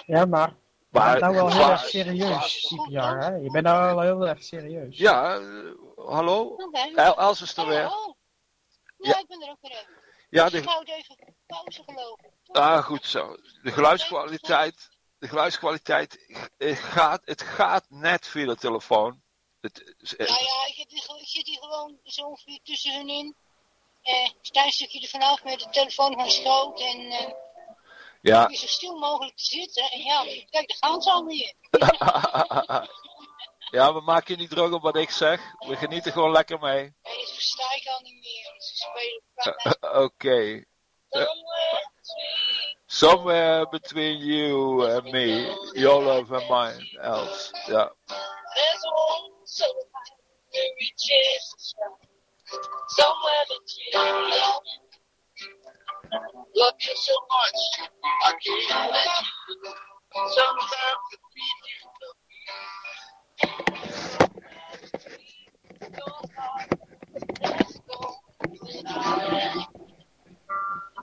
Ja, maar. Maar- je bent nou wel heel erg serieus, CPR, hè? Je bent nou wel heel erg serieus. Ja, eh, hallo? Oké. El- Els is er weer. Oh, ja, Ja. ik ben er ook weer even. Ja, de, even pauze gelopen. ah, goed zo. De geluidskwaliteit, de geluidskwaliteit eh, gaat, het gaat net via de telefoon. Het, eh, Nou ja, ik, zit hier gewoon zo ongeveer tussen hun in. Eh sta een stukje er vanaf met de telefoon van schoot en eh ja. zo stil mogelijk te zitten. En ja, kijk, daar gaan ze al weer. ja, we maken je niet druk op wat ik zeg. We genieten gewoon lekker mee. Nee, dat versta ik al niet meer. Ze spelen Oké. Eh, somewhere between you and me, your love and mine else. Yeah. Somewhere between Love you so much, I can't let you go. Between you, me. Let's go.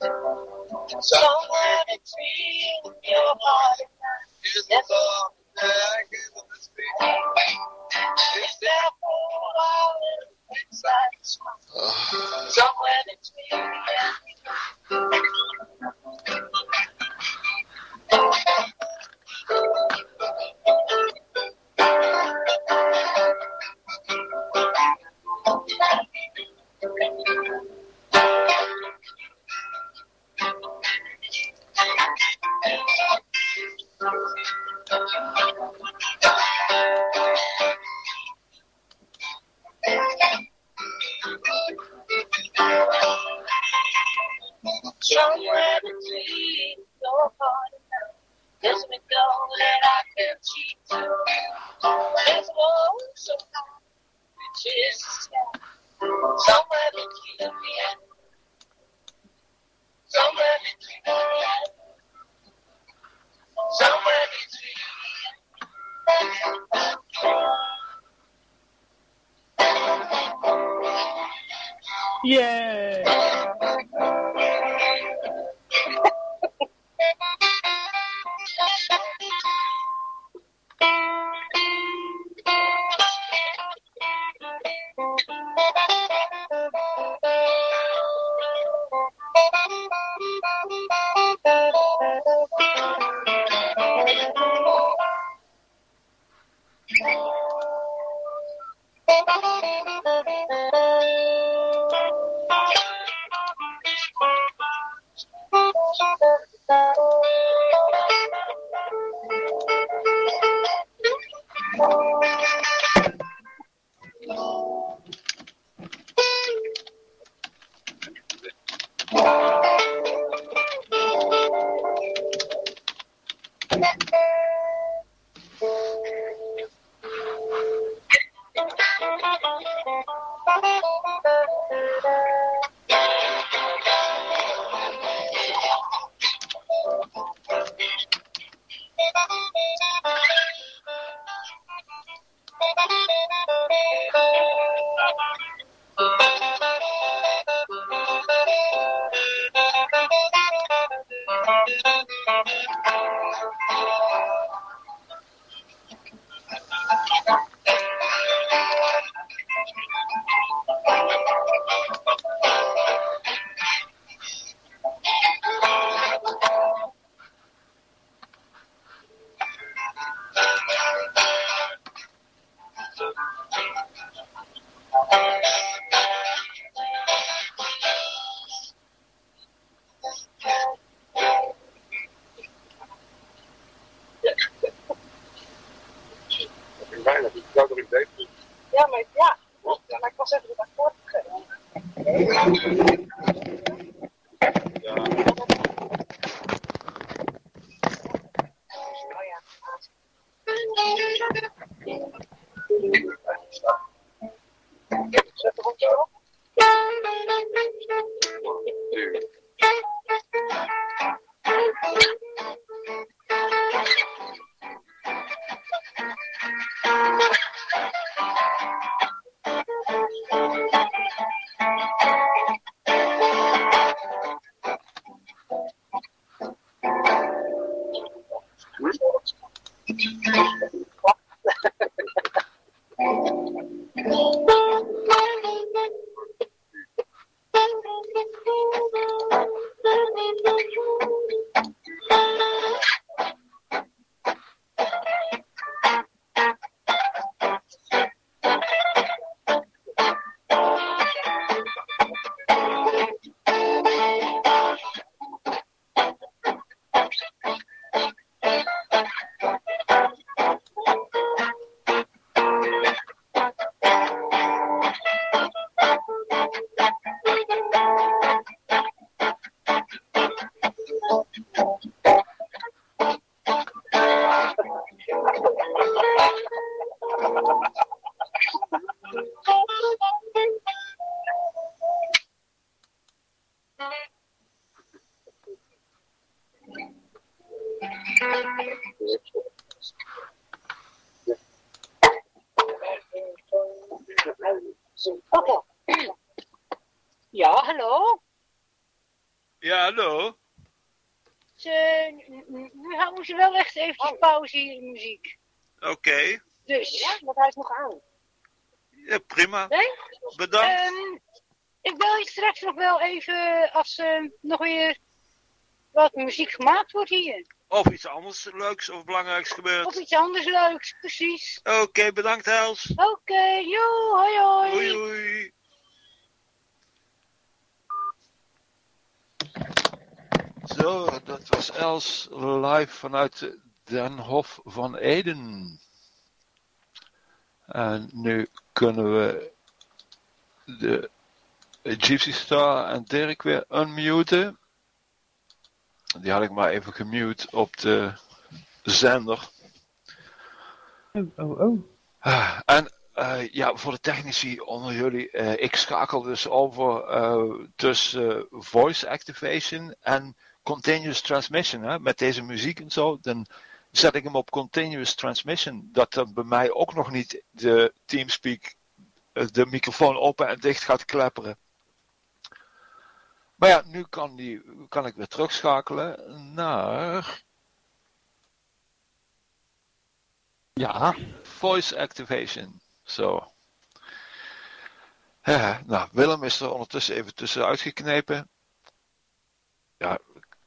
Somewhere between your heart. Is the love that I gives up its feet? Is there for a inside? Somewhere it's free in your heart. Somewhere between your heart and mine, there's me go that I can cheat to. There's a wall so high, which is the sky. Somewhere between me and somewhere Yeah. Thank you. Muziek. Oké. Dus. Ja, want hij is nog aan. Ja, prima. Nee? Bedankt. Ehm, ik bel je straks nog wel even als er nog weer wat muziek gemaakt wordt hier. Of iets anders leuks of belangrijks gebeurt. Of iets anders leuks, precies. Oké, bedankt Els. Oké, joe, hoi hoi. Hoi hoi. Zo, dat was Els live vanuit Den Hof van Eden. En nu kunnen we de Gypsy Star en Dirk weer unmuten. Die had ik maar even gemute op de zender. Oh, oh, oh. Ah, En eh, ja, voor de technici onder jullie, eh, ik schakel dus over eh, tussen voice activation en continuous transmission. Hè? Met deze muziek en zo, dan zet ik hem op continuous transmission. Dat dan bij mij ook nog niet de Teamspeak eh, de microfoon open en dicht gaat klepperen. Maar ja, nu kan, die, kan ik weer terugschakelen naar Ja, voice activation. Zo. Hè, nou, Willem is er ondertussen even tussenuit geknepen. Ja,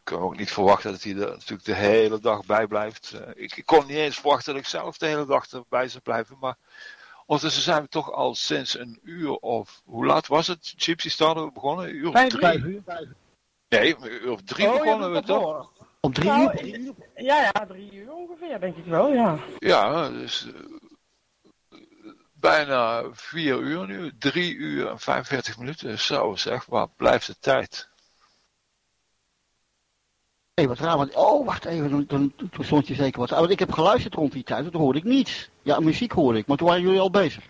kan ook niet verwachten dat hij er natuurlijk de hele dag bij blijft. Eh, ik, ik kon niet eens verwachten dat ik zelf de hele dag erbij zou blijven. Maar ondertussen zijn we toch al sinds een uur of... Hoe laat was het? Gypsy Star dat we begonnen? Een uur of Vijf drie? vijf uur. Nee, een uur of drie Oh, begonnen we toch? Om drie Nou, uur. ik- Ja, ja, drie uur ongeveer, denk ik wel, ja. Ja, dus eh, bijna vier uur nu. Drie uur en 45 minuten. Zo zeg, waar blijft de tijd? Hé, wat raar, want, oh, wacht even, toen, toen, toen stond je zeker wat. Ah, want ik heb geluisterd rond die tijd, toen hoorde ik niets. Ja, muziek hoorde ik, maar toen waren jullie al bezig.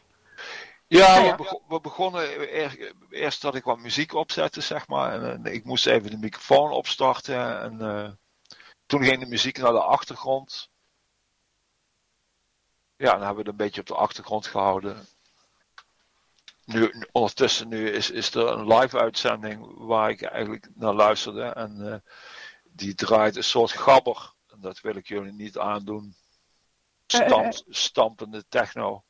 Ja, Ja, ja. We, bego- we begonnen eer- eerst dat ik wat muziek opzette, zeg maar. En, eh, ik moest even de microfoon opstarten. En eh, toen ging de muziek naar de achtergrond. Ja, dan hebben we het een beetje op de achtergrond gehouden. Nu, nu- ondertussen nu is, is er een live uitzending waar ik eigenlijk naar luisterde. En eh, die draait een soort gabber. En dat wil ik jullie niet aandoen. Stamp, stampende techno.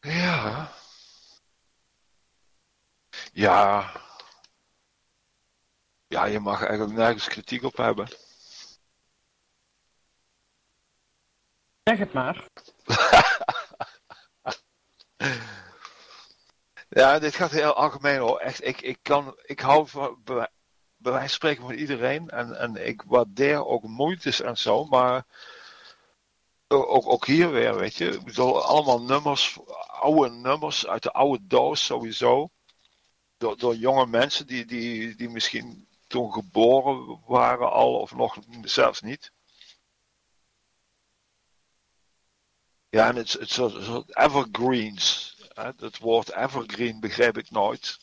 Ja. Ja. Ja, je mag eigenlijk nergens kritiek op hebben. Zeg het maar. Ja, dit gaat heel algemeen hoor. Echt, ik, ik, kan, ik hou van, bij, wijze van spreken van iedereen. En, en ik waardeer ook moeites en zo. Maar ook, ook hier weer, weet je. Ik allemaal nummers oude nummers uit de oude doos sowieso. Door, door jonge mensen die, die, die misschien toen geboren waren al of nog zelfs niet. Ja, en het, het evergreens. Het woord evergreen begreep ik nooit.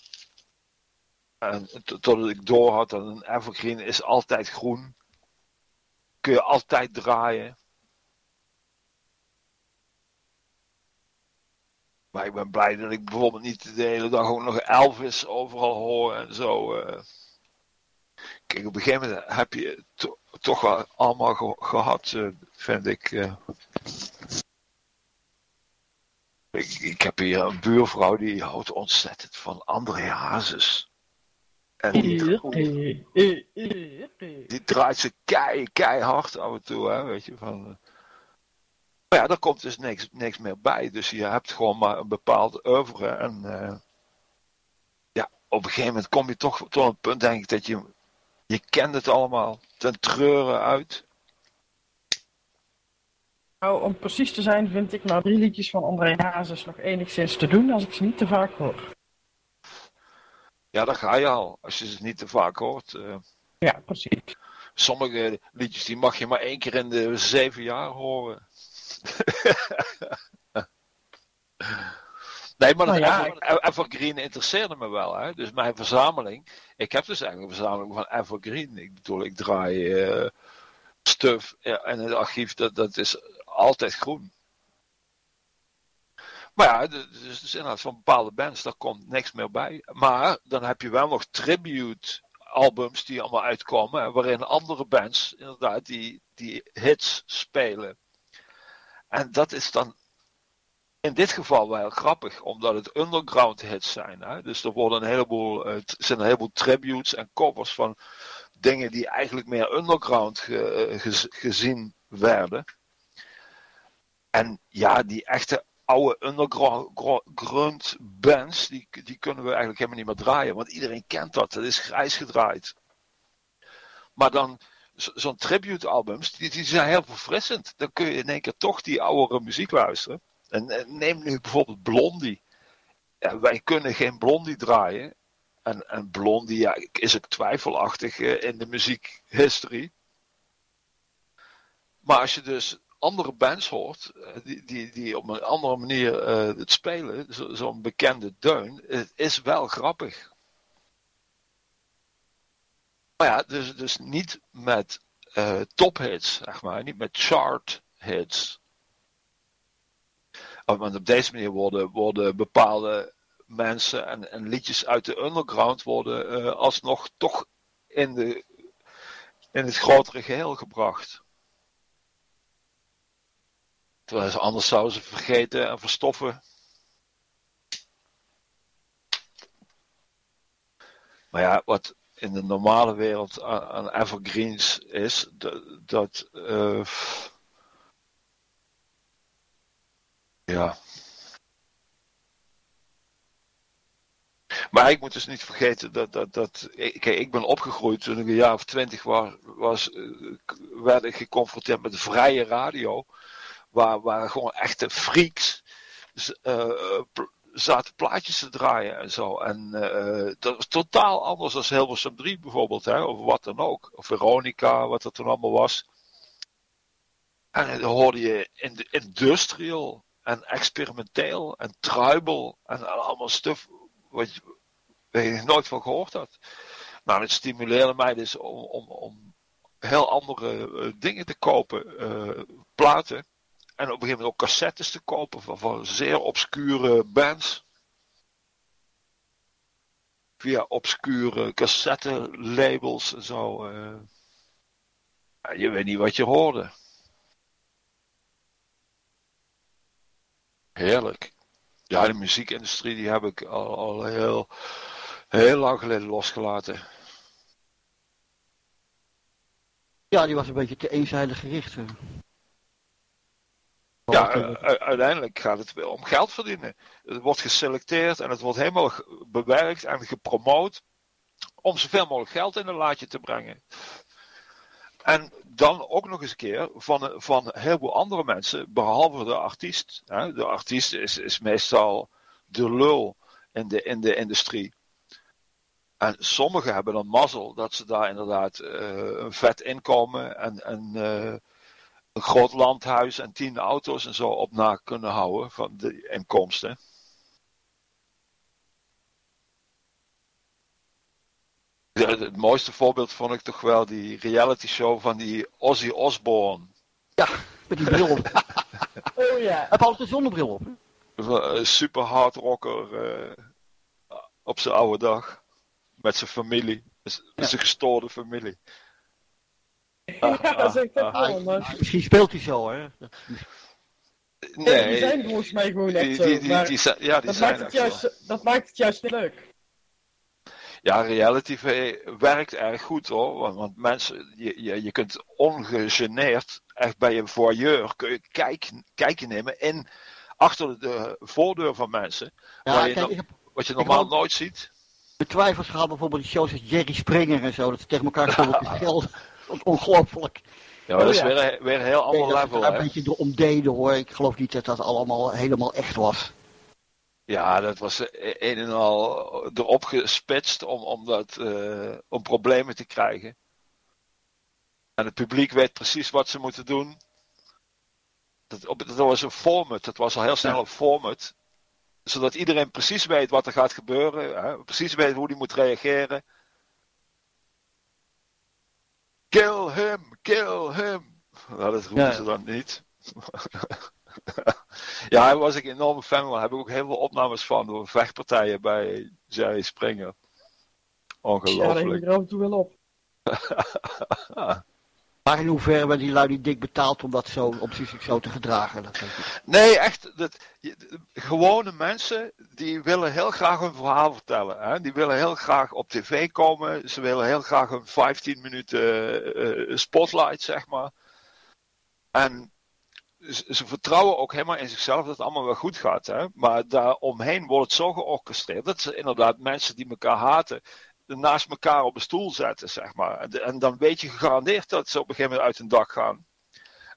En totdat ik door had dat een evergreen is altijd groen. Kun je altijd draaien. Maar ik ben blij dat ik bijvoorbeeld niet de hele dag ook nog Elvis overal hoor en zo. eh. Kijk, op een gegeven moment heb je to- toch wel allemaal ge- gehad, eh, vind ik. eh. Ik. Ik heb hier een buurvrouw die houdt ontzettend van André Hazes. En die, die draait ze kei, keihard af en toe, hè, weet je. Van, eh. Maar ja, daar komt dus niks, niks meer bij. Dus je hebt gewoon maar een bepaald oeuvre. En eh, ja, op een gegeven moment kom je toch tot een punt, denk ik, dat je... Je kent het allemaal ten treuren uit. Nou, om precies te zijn vind ik nou drie liedjes van André Hazes nog enigszins te doen als ik ze niet te vaak hoor. Ja, daar ga je al, als je ze niet te vaak hoort. eh. Ja, precies. sommige liedjes die mag je maar één keer in de zeven jaar horen. nee, maar dat Nou ja, Ever- Evergreen interesseerde me wel. Hè? Dus mijn verzameling. Ik heb dus eigenlijk een verzameling van Evergreen. Ik bedoel, ik draai eh stuff ja, en het archief, dat, dat is altijd groen. Maar ja, dus, dus inderdaad van bepaalde bands, daar komt niks meer bij. Maar dan heb je wel nog tribute albums die allemaal uitkomen, waarin andere bands inderdaad die, die hits spelen. En dat is dan in dit geval wel grappig, omdat het underground hits zijn. Hè? Dus er worden een heleboel, zijn een heleboel tributes en covers van dingen die eigenlijk meer underground eh, gez- gezien werden. En ja, die echte oude underground bands, die, die kunnen we eigenlijk helemaal niet meer draaien. Want iedereen kent dat, dat is grijs gedraaid. Maar dan, zo- zo'n tribute albums, die, die zijn heel verfrissend. Dan kun je in één keer toch die oudere muziek luisteren. En, neem nu bijvoorbeeld Blondie. Wij kunnen geen Blondie draaien. En, en Blondie ja, is ook twijfelachtig eh, in de muziekhistorie. Maar als je dus andere bands hoort, eh, die, die, die op een andere manier eh, het spelen, zo- zo'n bekende deun, het is wel grappig. Maar ja, dus, dus niet met eh, tophits, zeg maar, niet met chart hits. Want op deze manier worden, worden bepaalde mensen en, en liedjes uit de underground worden alsnog toch in, de, in het grotere geheel gebracht. Terwijl ze anders zouden ze vergeten en verstoffen. Maar ja, wat in de normale wereld aan, evergreens is, dat. dat eh, ja. Maar ik moet dus niet vergeten dat, dat, dat ik, kijk, ik ben opgegroeid toen ik een jaar of twintig was, was eh, werd ik geconfronteerd met de vrije radio, waar, waar gewoon echte freaks eh, zaten plaatjes te draaien en zo. En eh, dat was totaal anders dan Hilversum 3 bijvoorbeeld, hè, of wat dan ook. Of Veronica, wat er toen allemaal was. En dan hoorde je in industrial en experimenteel en tribal en allemaal stuff wat waar je nooit van gehoord had. Nou, het stimuleerde mij dus om, om, om heel andere eh, dingen te kopen, platen. En op een gegeven moment ook cassettes te kopen van, van zeer obscure bands. Via obscure cassettelabels en zo. Ja, je weet niet wat je hoorde. Heerlijk. Ja, de muziekindustrie die heb ik al, al heel, heel lang geleden losgelaten. Ja, die was een beetje te eenzijdig gericht. Ja, u- uiteindelijk gaat het om geld verdienen. Het wordt geselecteerd en het wordt helemaal bewerkt en gepromoot om zoveel mogelijk geld in een laadje te brengen. En dan ook nog eens een keer van, van een heleboel andere mensen, behalve de artiest. Hè? De artiest is, is meestal de lul in de, in de industrie. En sommigen hebben dan mazzel dat ze daar inderdaad eh, een vet inkomen en, en eh, een groot landhuis en tien auto's en zo op na kunnen houden van de inkomsten. Het mooiste voorbeeld vond ik toch wel die reality show van die Ozzy Osbourne. Ja, met die bril op. Oh ja. Heb altijd een zonnebril op. Een super hard rocker eh, op zijn oude dag. Met zijn familie. Met Ja. zijn gestoorde familie. Ja, dat is echt ah, wel, maar... Misschien speelt hij zo, hè. Nee, die zijn volgens mij gewoon echt zo. die, die, maar die zijn, ja, die dat, zijn maakt het echt juist, dat maakt het juist leuk. Ja, reality tv werkt erg goed hoor. Want, want mensen, je, je, je kunt ongegeneerd, echt bij een voyeur, kun je kijk, kijken nemen in, achter de voordeur van mensen. Ja, waar je kijk, no- ik heb wat je normaal nooit ziet. de twijfels gehad bijvoorbeeld die shows als Jerry Springer en zo. Dat ze tegen elkaar stonden te schelden. Ongelooflijk. Ja, dat is Oh, ja. weer, een- weer een heel Ik ander dat ze level. daar een beetje erom deden hoor. Ik geloof niet dat dat allemaal helemaal echt was. Ja, dat was een en al erop gespitst om, om, dat, eh, om problemen te krijgen. En het publiek weet precies wat ze moeten doen. Dat, op, dat was een format, dat was al heel snel Ja. een format. Zodat iedereen precies weet wat er gaat gebeuren, hè? precies weet hoe hij moet reageren. Kill him, kill him. Nou, dat roepen Ja. ze dan niet. ja, daar was ik een enorme fan van. Daar heb ik ook heel veel opnames van door vechtpartijen bij Jerry Springer. Ja, Ongelooflijk. heb ik er af en toe wel op. Maar in hoeverre werden die lui niet dik betaald om dat zo, om zich zo te gedragen? Dat. Nee, echt. Gewone mensen die willen heel graag hun verhaal vertellen. Hè? Die willen heel graag op tv komen. Ze willen heel graag een 15 minuten eh, eh, spotlight, zeg maar. En ze, ze vertrouwen ook helemaal in zichzelf dat het allemaal wel goed gaat. Hè? Maar daaromheen wordt het zo georchestreerd dat ze inderdaad mensen die elkaar haten naast elkaar op een stoel zetten, zeg maar. En, en dan weet je gegarandeerd dat ze op een gegeven moment uit hun dak gaan.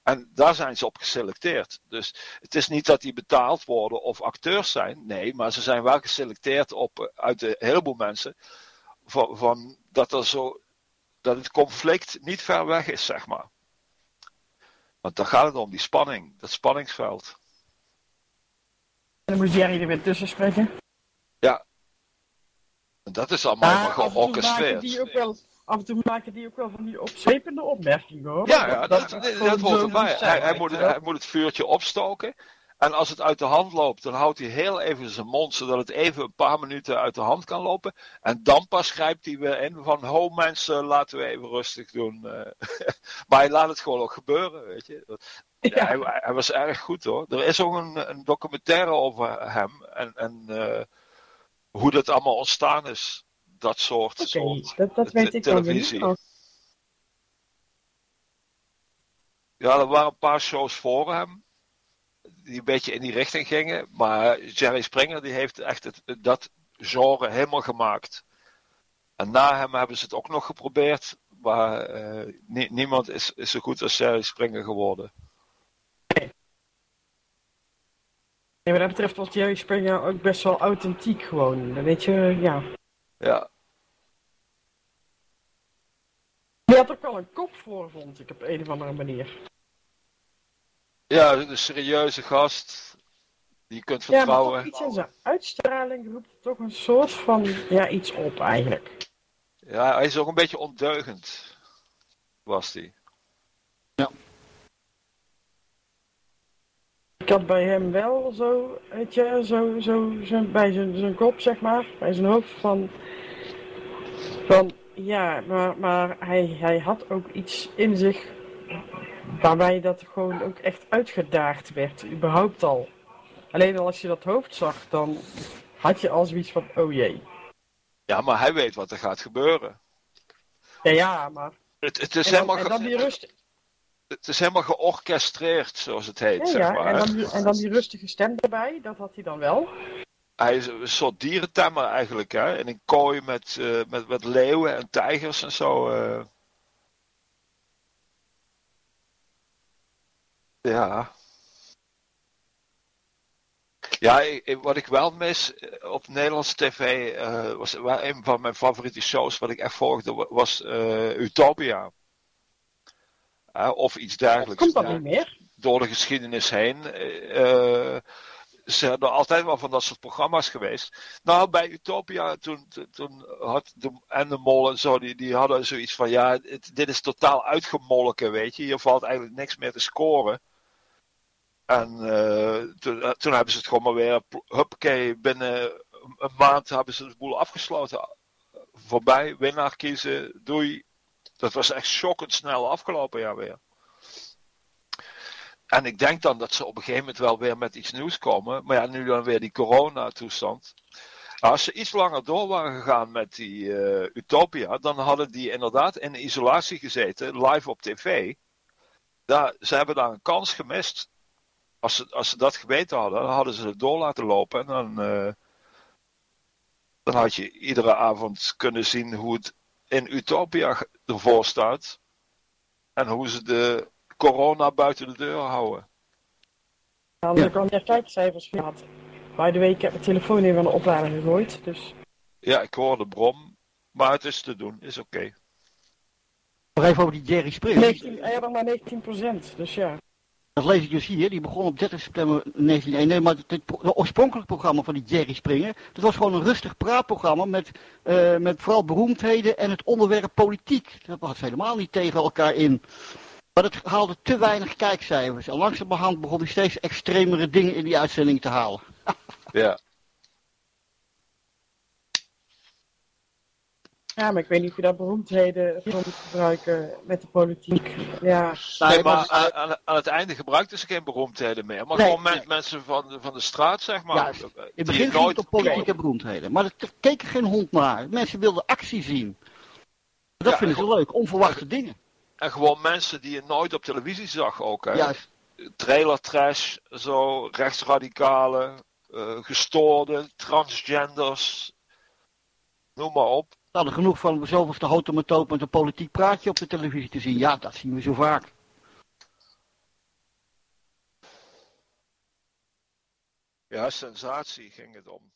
En daar zijn ze op geselecteerd. Dus het is niet dat die betaald worden of acteurs zijn. Nee, maar ze zijn wel geselecteerd op, eh, uit een heleboel mensen. Van, van dat, er zo, dat het conflict niet ver weg is, zeg maar. Want daar gaat het om, die spanning, dat spanningsveld. En dan moet Jerry er weer tussen spreken. En dat is allemaal Maar georchestreerd. die ook wel, af en toe maken die ook wel van die opzwepende opmerkingen hoor. Ja, ja dat, dat, dat hoort erbij. Hij, hij, moet, hij het vuurtje opstoken. En als het uit de hand loopt, dan houdt hij heel even zijn mond, zodat het even een paar minuten uit de hand kan lopen. En dan pas grijpt hij weer in van, ho mensen, laten we even rustig doen. maar hij laat het gewoon ook gebeuren, weet je. Ja, Ja. hij, hij was erg goed hoor. Er is ook een, een documentaire over hem en, en eh, hoe dat allemaal ontstaan is. Dat soort, soort dat, dat weet ik televisie. niet. Ja, er waren een paar shows voor hem. Die een beetje in die richting gingen. Maar Jerry Springer die heeft echt het, dat genre helemaal gemaakt. En na hem hebben ze het ook nog geprobeerd. Maar eh, nie- niemand is, is zo goed als Jerry Springer geworden. Nee, wat dat betreft was Jerry Springer ook best wel authentiek gewoon. Dan weet je, ja. Ja, Die had ook wel een kop voor, vond ik, op een of andere manier. ja een serieuze gast. Die je kunt Ja, maar vertrouwen. toch iets in zijn uitstraling roept toch een soort van, ja, iets op eigenlijk. Ja, hij is ook een beetje ondeugend. Was hij. Ik had bij hem wel zo, weet je, zo, zo, zo bij zijn, zijn kop, zeg maar, bij zijn hoofd van, van ja, maar, maar hij, hij had ook iets in zich waarbij dat gewoon ook echt uitgedaagd werd, überhaupt al. Alleen al als je dat hoofd zag, dan had je al zoiets van, oh jee. Ja, maar hij weet wat er gaat gebeuren. Ja, ja, maar... Het, het, is, En dan, helemaal, en dan die rust, het is helemaal georchestreerd, zoals het heet. ja, zeg ja, maar, en dan, die, en dan die rustige stem erbij, dat had hij dan wel. Hij is een soort dierentemmer eigenlijk, hè? In een kooi met, eh, met, met leeuwen en tijgers en zo. eh. Ja. Ja, ik- wat ik wel mis eh, op Nederlandse tv was wel een van mijn favoriete shows wat ik echt volgde wa- was Utopia. Of iets dergelijks. Komt dat niet meer? Door de geschiedenis heen. eh, eh, zijn er altijd wel van dat soort programma's geweest. Nou, bij Utopia, toen, toen- had de, en de Mol en zo, die, die hadden zoiets van, ja, het- dit is totaal uitgemolken, weet je. Hier valt eigenlijk niks meer te scoren. En eh, toen, toen hebben ze het gewoon maar weer, huppakee, binnen een- een maand hebben ze de boel afgesloten. Voorbij, winnaar kiezen, doei. Dat was echt schokkend snel afgelopen jaar weer. En ik denk dan dat ze op een gegeven moment wel weer met iets nieuws komen. Maar ja, nu dan weer die corona-toestand. Als ze iets langer door waren gegaan met die eh, Utopia, dan hadden die inderdaad in isolatie gezeten, live op tv. Daar, ze hebben daar een kans gemist. Als ze, als ze dat geweten hadden, hadden ze het door laten lopen. En dan, eh, dan had je iedere avond kunnen zien hoe het in Utopia ervoor staat. En hoe ze de corona buiten de deur houden. Ja, ik al meer kijkcijfers gehad. By the way, ik heb mijn telefoon even aan de oplader gegooid. Dus Ja, ik hoor de brom. Maar het is te doen, is oké. Nog even over die Jerry Springer. 19, ja, nog maar 19% Dus ja. Dat lees ik dus hier. Die begon op 30 september 1901. Nee, maar het, oorspronkelijke programma van die Jerry Springer. Dat was gewoon een rustig praatprogramma met, eh, met vooral beroemdheden en het onderwerp politiek. Dat was helemaal niet tegen elkaar in. Maar het haalde te weinig kijkcijfers. En langzamerhand begon hij steeds extremere dingen in die uitzending te halen. Ja. Ja, maar ik weet niet of je daar beroemdheden van moet gebruiken met de politiek. Ja. Nee, maar aan, aan- aan het einde gebruikten ze geen beroemdheden meer. Maar Nee, gewoon men- nee. mensen van, de- van de straat, zeg maar. Juist. die In het begin ging het op politieke beroemdheden. Maar er keek er geen hond naar. Mensen wilden actie zien. Dat Ja, vinden ze leuk. Onverwachte dingen. En gewoon mensen die je nooit op televisie zag ook. Hè? Juist. Trailer trash, zo, rechtsradicalen, eh gestoorden, transgenders. Noem maar op. Hadden genoeg van zoveelste houten metoot met een politiek praatje op de televisie te zien. Ja, dat zien we zo vaak. Ja, sensatie ging het om.